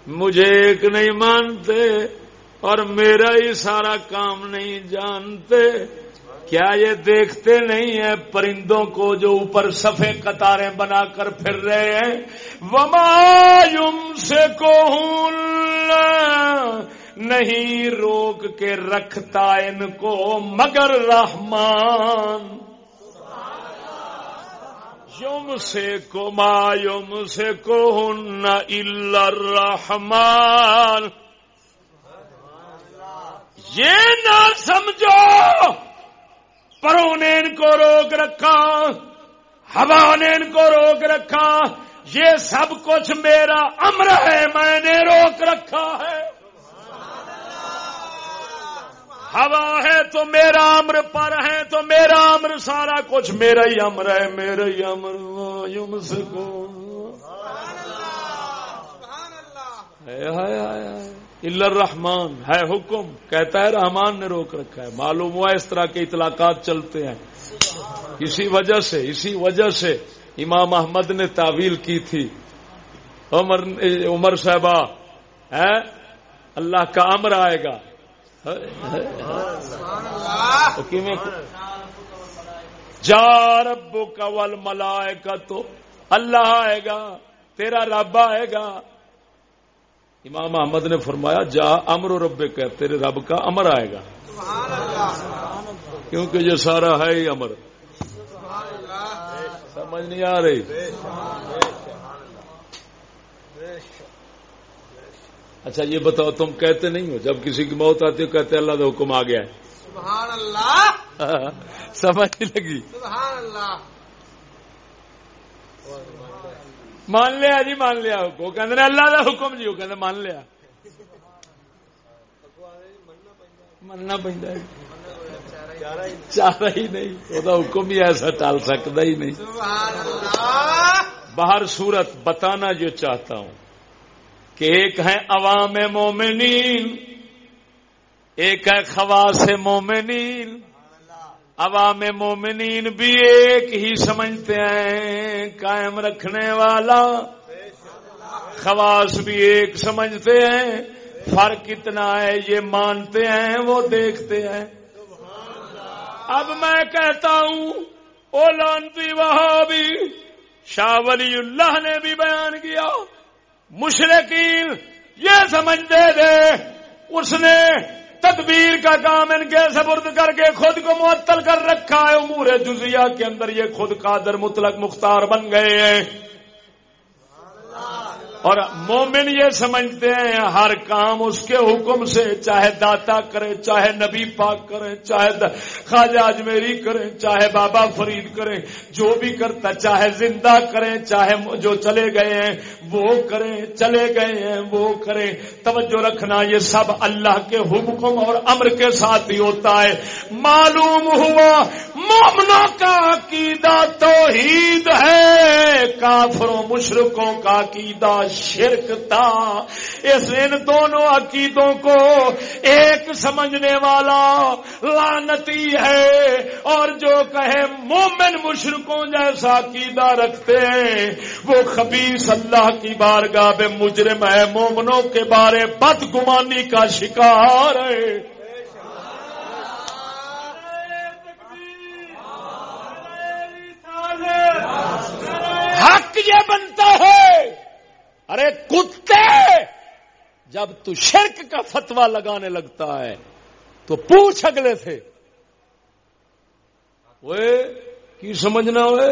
مجھے ایک نہیں مانتے۔ اور میرا ہی سارا کام نہیں جانتے۔ کیا یہ دیکھتے نہیں ہیں پرندوں کو جو اوپر سفے قطاریں بنا کر پھر رہے ہیں؟ ومایم سے کو نہیں روک کے رکھتا ان کو مگر رحمان۔ یوم سے کو مایوم سے کو رحمان یہ نہ سمجھو پروں نے ان کو روک رکھا ہوا نے ان کو روک رکھا یہ سب کچھ میرا امر ہے میں نے روک رکھا ہے۔ ہوا ہے تو میرا امر پر ہے تو میرا امر سارا کچھ میرا ہی امر ہے میرا ہی امر۔ یوم سے کو الرحمان ہے حکم، کہتا ہے رحمان نے روک رکھا ہے۔ معلوم ہوا اس طرح کے اطلاقات چلتے ہیں۔ اسی وجہ سے، اسی وجہ سے امام احمد نے تعویل کی تھی۔ عمر عمر صاحبہ ہے اللہ کا امر آئے گا۔ جا رب کا ول ملائے کا تو اللہ آئے گا، تیرا رب آئے گا۔ امام احمد نے فرمایا، جا امر و رب کا تیرے رب کا امر آئے گا۔ کیونکہ یہ سارا ہے ہی امر۔ سمجھ نہیں آ رہی؟ اچھا یہ بتاؤ، تم کہتے نہیں ہو؟ جب کسی کی موت آتی ہو کہتے اللہ کا حکم آ گیا ہے۔ سبحان اللہ سمجھ لگی؟ سبحان اللہ مان لیا جی مان لیا وہ کہ اللہ کا حکم جی وہ کہ مان لیا۔ مننا پہ چارا ہی نہیں، وہ حکم ہی ایسا ٹال سکتا ہی نہیں۔ باہر صورت بتانا جو چاہتا ہوں۔ کہ ایک ہے عوام مومنین، ایک ہے خواص مومنین۔ عوام مومنین بھی ایک ہی سمجھتے ہیں، قائم رکھنے والا۔ خواص بھی ایک سمجھتے ہیں۔ فرق اتنا ہے، یہ مانتے ہیں، وہ دیکھتے ہیں۔ اب میں کہتا ہوں او لانتی وہاں بھی شاہ ولی اللہ نے بھی بیان کیا۔ مشرقین یہ سمجھتے تھے، اس نے تدبیر کا کام ان کے سبرد کر کے خود کو معطل کر رکھا ہے، امور جزیہ کے اندر یہ خود قادر مطلق مختار بن گئے ہیں۔ اور مومن یہ سمجھتے ہیں، ہر کام اس کے حکم سے، چاہے داتا کرے، چاہے نبی پاک کرے، چاہے خواجہ اجمیری کرے، چاہے بابا فرید کرے، جو بھی کرتا، چاہے زندہ کریں چاہے جو چلے گئے ہیں، وہ کریں چلے گئے ہیں، وہ کریں توجہ رکھنا، یہ سب اللہ کے حکم اور امر کے ساتھ ہی ہوتا ہے۔ معلوم ہوا، مومنوں کا عقیدہ توحید ہے، کافروں مشرقوں کا عقیدہ شرک تھا اس ان دونوں عقیدوں کو ایک سمجھنے والا لانتی ہے۔ اور جو کہے مومن مشرقوں جیسا عقیدہ رکھتے ہیں، وہ خبیص اللہ کی بارگاہ بے مجرم ہے۔ مومنوں کے بارے بد گمانی کا شکار ہے۔ حق یہ بنتا ہے۔ ارے کتے! جب تو شرک کا فتوا لگانے لگتا ہے، تو پوچھ اگلے تھے وہ کی سمجھنا ہوئے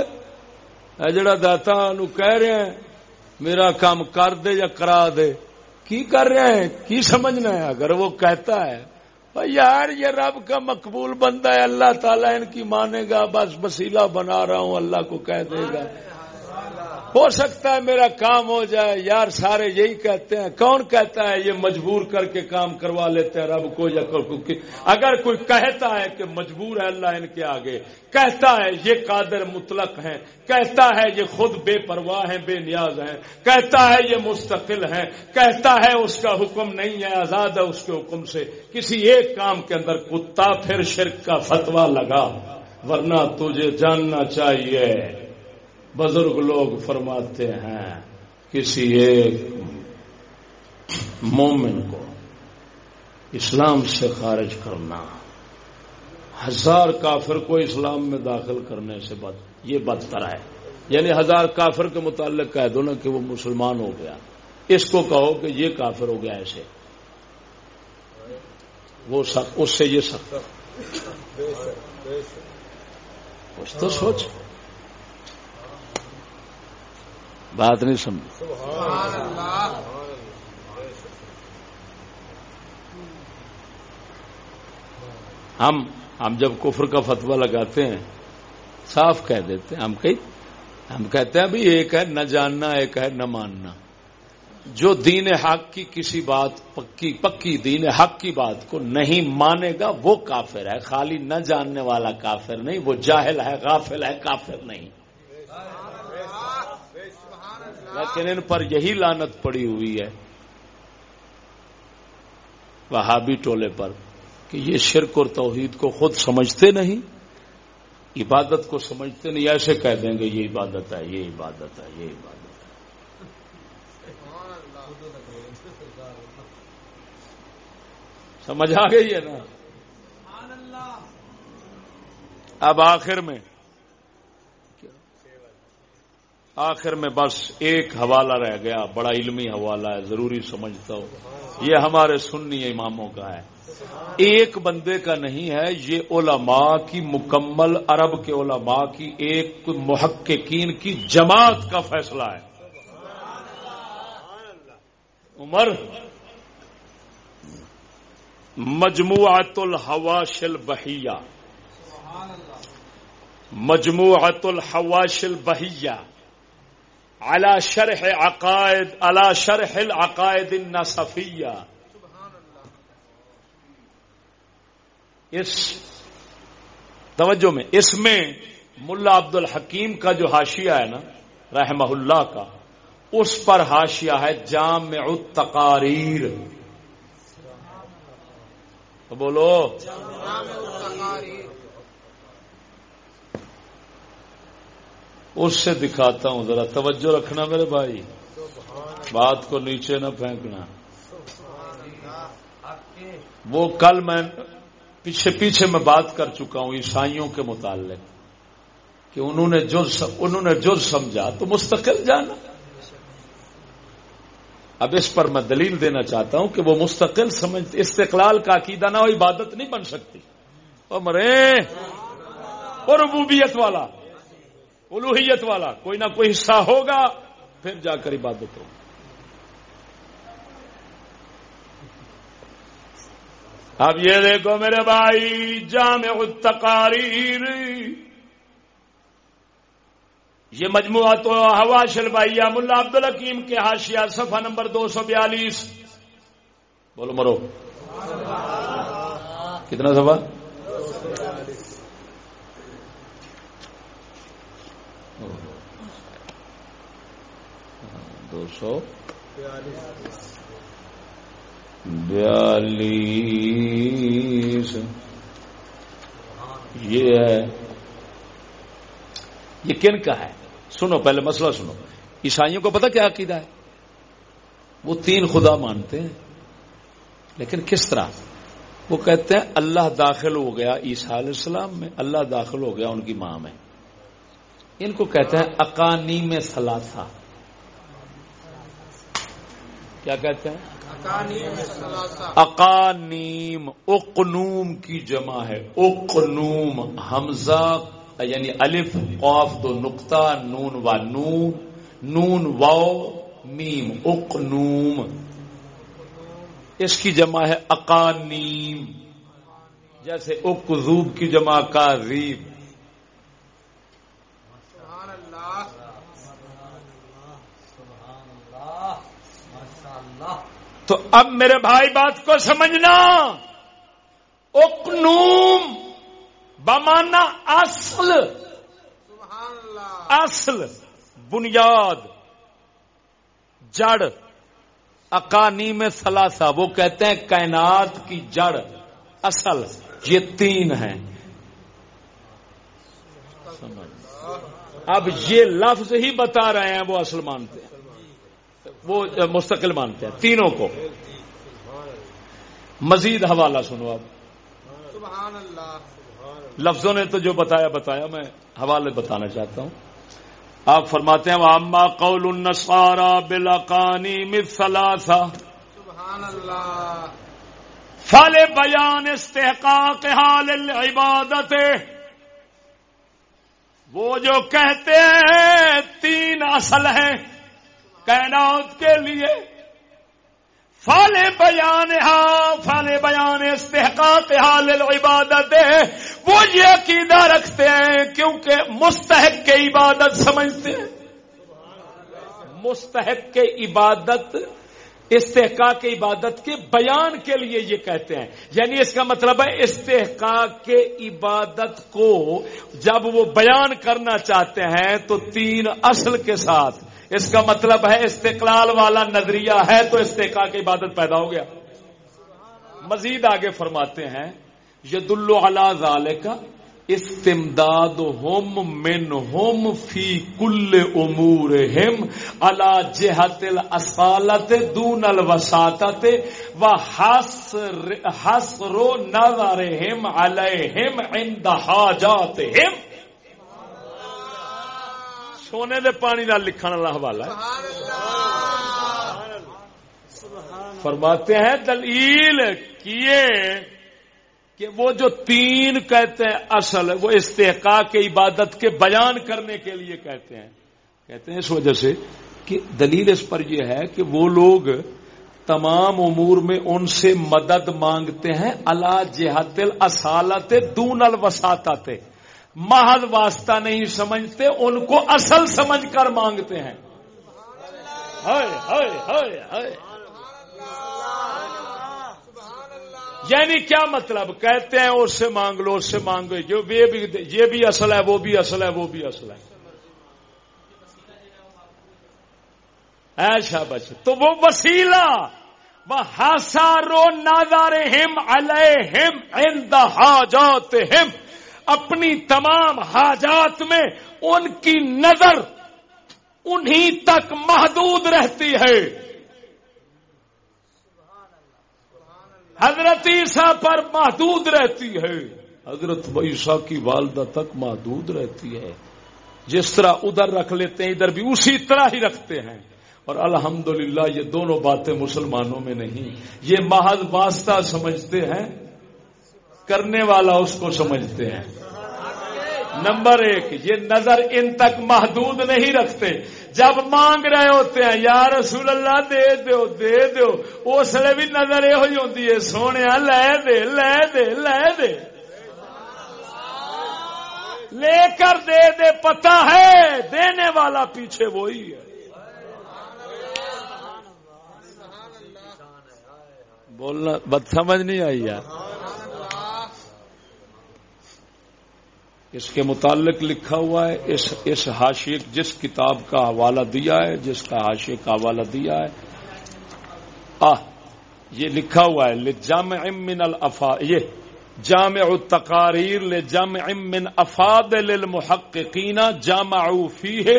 جڑا داتا نو کہہ رہے ہیں، میرا کام کر دے یا کرا دے؟ کی کر رہے ہیں؟ کی سمجھنا ہے؟ اگر وہ کہتا ہے یار، یہ رب کا مقبول بندہ ہے، اللہ تعالیٰ ان کی مانے گا، بس وسیلہ بنا رہا ہوں، اللہ کو کہہ دے گا۔ ہو سکتا ہے میرا کام ہو جائے۔ یار سارے یہی کہتے ہیں۔ کون کہتا ہے یہ مجبور کر کے کام کروا لیتے ہیں؟ رب کو یا اگر کوئی کہتا ہے کہ مجبور ہے اللہ ان کے آگے، کہتا ہے یہ قادر مطلق ہیں، کہتا ہے یہ خود بے پرواہ ہیں، بے نیاز ہیں، کہتا ہے یہ مستقل ہیں، کہتا ہے اس کا حکم نہیں ہے، آزاد ہے اس کے حکم سے۔ کسی ایک کام کے اندر کتا پھر شرک کا فتوا لگا۔ ورنہ تجھے جاننا چاہیے۔ بزرگ لوگ فرماتے ہیں، کسی ایک مومن کو اسلام سے خارج کرنا، ہزار کافر کو اسلام میں داخل کرنے سے بد، یہ بدتر ہے۔ یعنی ہزار کافر کے متعلق کہہ دو نا کہ وہ مسلمان ہو گیا۔ اس کو کہو کہ یہ کافر ہو گیا ایسے۔ وہ سخت، اس سے یہ سخت۔ کچھ تو سوچ۔ بات نہیں سمجھ ہم ہم جب کفر کا فتوا لگاتے ہیں، صاف کہہ دیتے ہیں، ہم کئی ہم کہتے ہیں بھی ایک ہے، نہ جاننا، ایک ہے، نہ ماننا۔ جو دین حق کی کسی بات، پکی پکی دین حق کی بات کو نہیں مانے گا، وہ کافر ہے۔ خالی نہ جاننے والا کافر نہیں، وہ جاہل ہے، غافل ہے، کافر نہیں۔ لیکن ان پر یہی لانت پڑی ہوئی ہے وہابی ٹولے پر کہ یہ شرک اور توحید کو خود سمجھتے نہیں عبادت کو سمجھتے نہیں ایسے کہہ دیں گے یہ عبادت ہے یہ عبادت ہے یہ عبادت ہے۔ سمجھ آ گئی ہے نا؟ اب آخر میں آخر میں بس ایک حوالہ رہ گیا، بڑا علمی حوالہ ہے، ضروری سمجھتا ہوں۔ یہ ہمارے سنی اماموں کا ہے۔ ایک بندے کا نہیں ہے، یہ علماء کی مکمل عرب کے علماء کی ایک محققین کی جماعت کا فیصلہ ہے۔ عمر مجموعت الحواشل بہیا مجموعت الحواشل بہیا على شرح عقائد، على شرح العقائد النصفیہ اس توجہ میں، اس میں ملا عبد الحکیم کا جو حاشیہ ہے نا، رحمہ اللہ کا، اس پر حاشیہ ہے جامع التقاریر. تو بولو۔ اس سے دکھاتا ہوں ذرا، توجہ رکھنا میرے بھائی۔ بات کو نیچے نہ پھینکنا۔ وہ کل میں پیچھے پیچھے میں بات کر چکا ہوں عیسائیوں کے متعلق، کہ انہوں نے جو انہوں نے جو سمجھا تو مستقل جانا۔ اب اس پر میں دلیل دینا چاہتا ہوں کہ وہ مستقل سمجھ، استقلال کا عقیدہ نہ ہو، عبادت نہیں بن سکتی۔ اور مرے، اور ربوبیت والا۔ الوحیت والا، کوئی نہ کوئی حصہ ہوگا، پھر جا کر عبادت ہوگی اب یہ دیکھو میرے بھائی، جامع التقاریر۔ یہ مجموعہ تو ہوا شلبائیہ ملا عبد الحکیم کے حاشیہ، صفحہ نمبر دو سو بیالیس۔ بولو مرو۔ کتنا صفحہ؟ دو سو بیالیس. یہ ہے. یہ کن کا ہے؟ سنو پہلے مسئلہ سنو. عیسائیوں کو پتا کیا عقیدہ ہے؟ وہ تین خدا مانتے ہیں. لیکن کس طرح؟ وہ کہتے ہیں اللہ داخل ہو گیا عیسیٰ علیہ السلام میں، اللہ داخل ہو گیا ان کی ماں میں. ان کو کہتے ہیں اکانی میں سلاسا کیا کہتے ہیں؟ اقانیم اقنوم کی جمع ہے۔ اقنوم حمزہ یعنی الف قاف دو نقطہ نون و نون نون واو میم اقنوم۔ اس کی جمع ہے اقانیم۔ جیسے اکذوب کی جمع کا ریب تو اب میرے بھائی بات کو سمجھنا۔ اکنوم بمانا اصل۔ اصل بنیاد۔ جڑ اکانی میں سلاسا وہ کہتے ہیں کائنات کی جڑ۔ اصل یہ تین ہیں۔ اب یہ لفظ ہی بتا رہے ہیں وہ اصل مانتے ہیں۔ وہ مستقل مانتے ہیں، تینوں کو۔ مزید حوالہ سنو اب لفظوں نے تو جو بتایا بتایا، میں حوالے بتانا چاہتا ہوں۔ آپ فرماتے ہیں اما قول النصارى بالاقانيم الثلاثه سبحان اللہ فل بیان استحقاق حال العبادت وہ جو کہتے ہیں، تین اصل ہیں۔ کائنات کے لیے۔ فال بیان فال بیان استحقاق حال العبادت وہ یہ عقیدہ رکھتے ہیں کیونکہ مستحق کے عبادت سمجھتے ہیں۔ مستحق کے عبادت، استحقاق کے عبادت کے بیان کے لیے یہ کہتے ہیں۔ یعنی اس کا مطلب ہے استحقاق کے عبادت کو جب وہ بیان کرنا چاہتے ہیں تو تین اصل کے ساتھ۔ اس کا مطلب ہے استقلال والا نظریہ ہے تو استحقاق کی عبادت پیدا ہو گیا۔ مزید آگے فرماتے ہیں ید اللہ ظال کا استمداد ہوم من ہوم فی کل امور ہم اللہ جہت اصالت دون الوساطت و حسر نظر ہم علیہم عند حاجات ہم سونے دے پانی نال لکھن والا حوالہ فرماتے ہیں دلیل کیے کہ وہ جو تین کہتے ہیں اصل وہ استحقاق کے عبادت کے بیان کرنے کے لیے کہتے ہیں۔ کہتے ہیں اس وجہ سے کہ دلیل اس پر یہ ہے کہ وہ لوگ تمام امور میں ان سے مدد مانگتے ہیں اللہ جہت اصالت دون الوساطت۔ محض واسطہ نہیں سمجھتے، ان کو اصل سمجھ کر مانگتے ہیں۔ یعنی کیا مطلب؟ کہتے ہیں، اس سے مانگ لو، اس سے مانگو جو یہ بھی اصل ہے، وہ بھی اصل ہے، وہ بھی اصل ہے۔ ایسا بچ تو وہ وسیلہ۔ وہ ہاسارو نادار ہم الم ان حاجات ہم اپنی تمام حاجات میں ان کی نظر انہی تک محدود رہتی ہے۔ حضرت عیسیٰ پر محدود رہتی ہے۔ حضرت عیسیٰ کی والدہ تک محدود رہتی ہے۔ جس طرح ادھر رکھ لیتے ہیں، ادھر بھی اسی طرح ہی رکھتے ہیں۔ اور الحمدللہ، یہ دونوں باتیں مسلمانوں میں نہیں، یہ محض واسطہ سمجھتے ہیں۔ کرنے والا اس کو سمجھتے ہیں۔ نمبر ایک، یہ نظر ان تک محدود نہیں رکھتے۔ جب مانگ رہے ہوتے ہیں، یا رسول اللہ، دے دو دے دو اس لیے بھی نظر یہ ہوتی ہے، سونے، لے دے لے دے لے دے۔ لے کر دے دے پتا ہے، دینے والا پیچھے وہی ہے۔ بولنا، بد سمجھ نہیں آئی یار۔ اس کے متعلق لکھا ہوا ہے، اس اس حاشیے، جس کتاب کا حوالہ دیا ہے، جس کا حاشیے کا حوالہ دیا ہے۔ آہ، یہ لکھا ہوا ہے جامع من الفا یہ جامع التقاریر، لجامع من افاضل المحققین جامعوا فیہ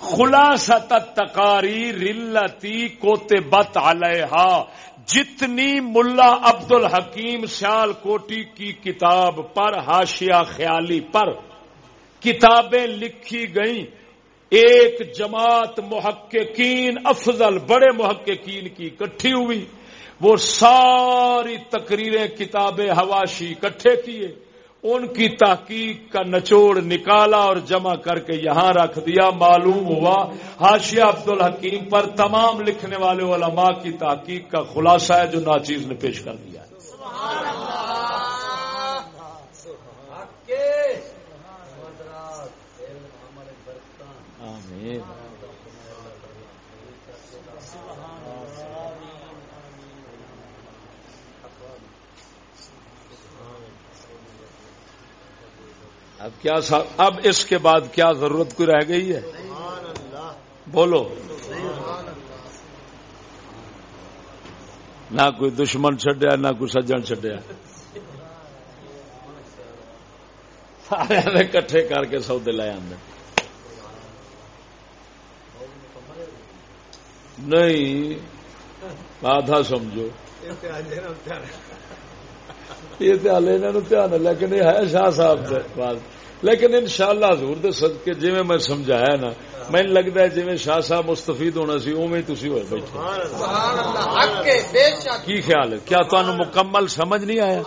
خلاصۃ التقاریر التي كتبت علیہا۔ جتنی ملا عبد الحکیم سیال کوٹی کی کتاب پر ہاشیہ خیالی پر کتابیں لکھی گئیں، ایک جماعت محققین، افضل بڑے محققین کی اکٹھی ہوئی، وہ ساری تقریریں، کتابیں، حواشی اکٹھے کیے۔ ان کی تحقیق کا نچوڑ نکالا اور جمع کر کے یہاں رکھ دیا معلوم ہوا۔ حاشیہ عبد الحکیم پر تمام لکھنے والے علماء کی تحقیق کا خلاصہ ہے جو ناچیز نے پیش کر دیا آمین۔ اب کیا اب اس کے بعد کیا ضرورت کوئی رہ گئی ہے؟ بولو۔ نہ کوئی دشمن چڈیا نہ کوئی سجن چڈیا سارے کٹھے کر کے سودے لے آدھے نہیں، آدھا سمجھو۔ یہ تو ہال یہ دھیان ہے لیکن یہ ہے شاہ صاحب بات لیکن ان شاء اللہ حضور دے صدقے جی میں سمجھایا نا مین لگتا ہے جی شاہ صاحب مستفید ہونا سی اوی تھی ہوئے بیٹھے۔ کی خیال ہے؟ کیا تمہیں مکمل سمجھ نہیں آیا؟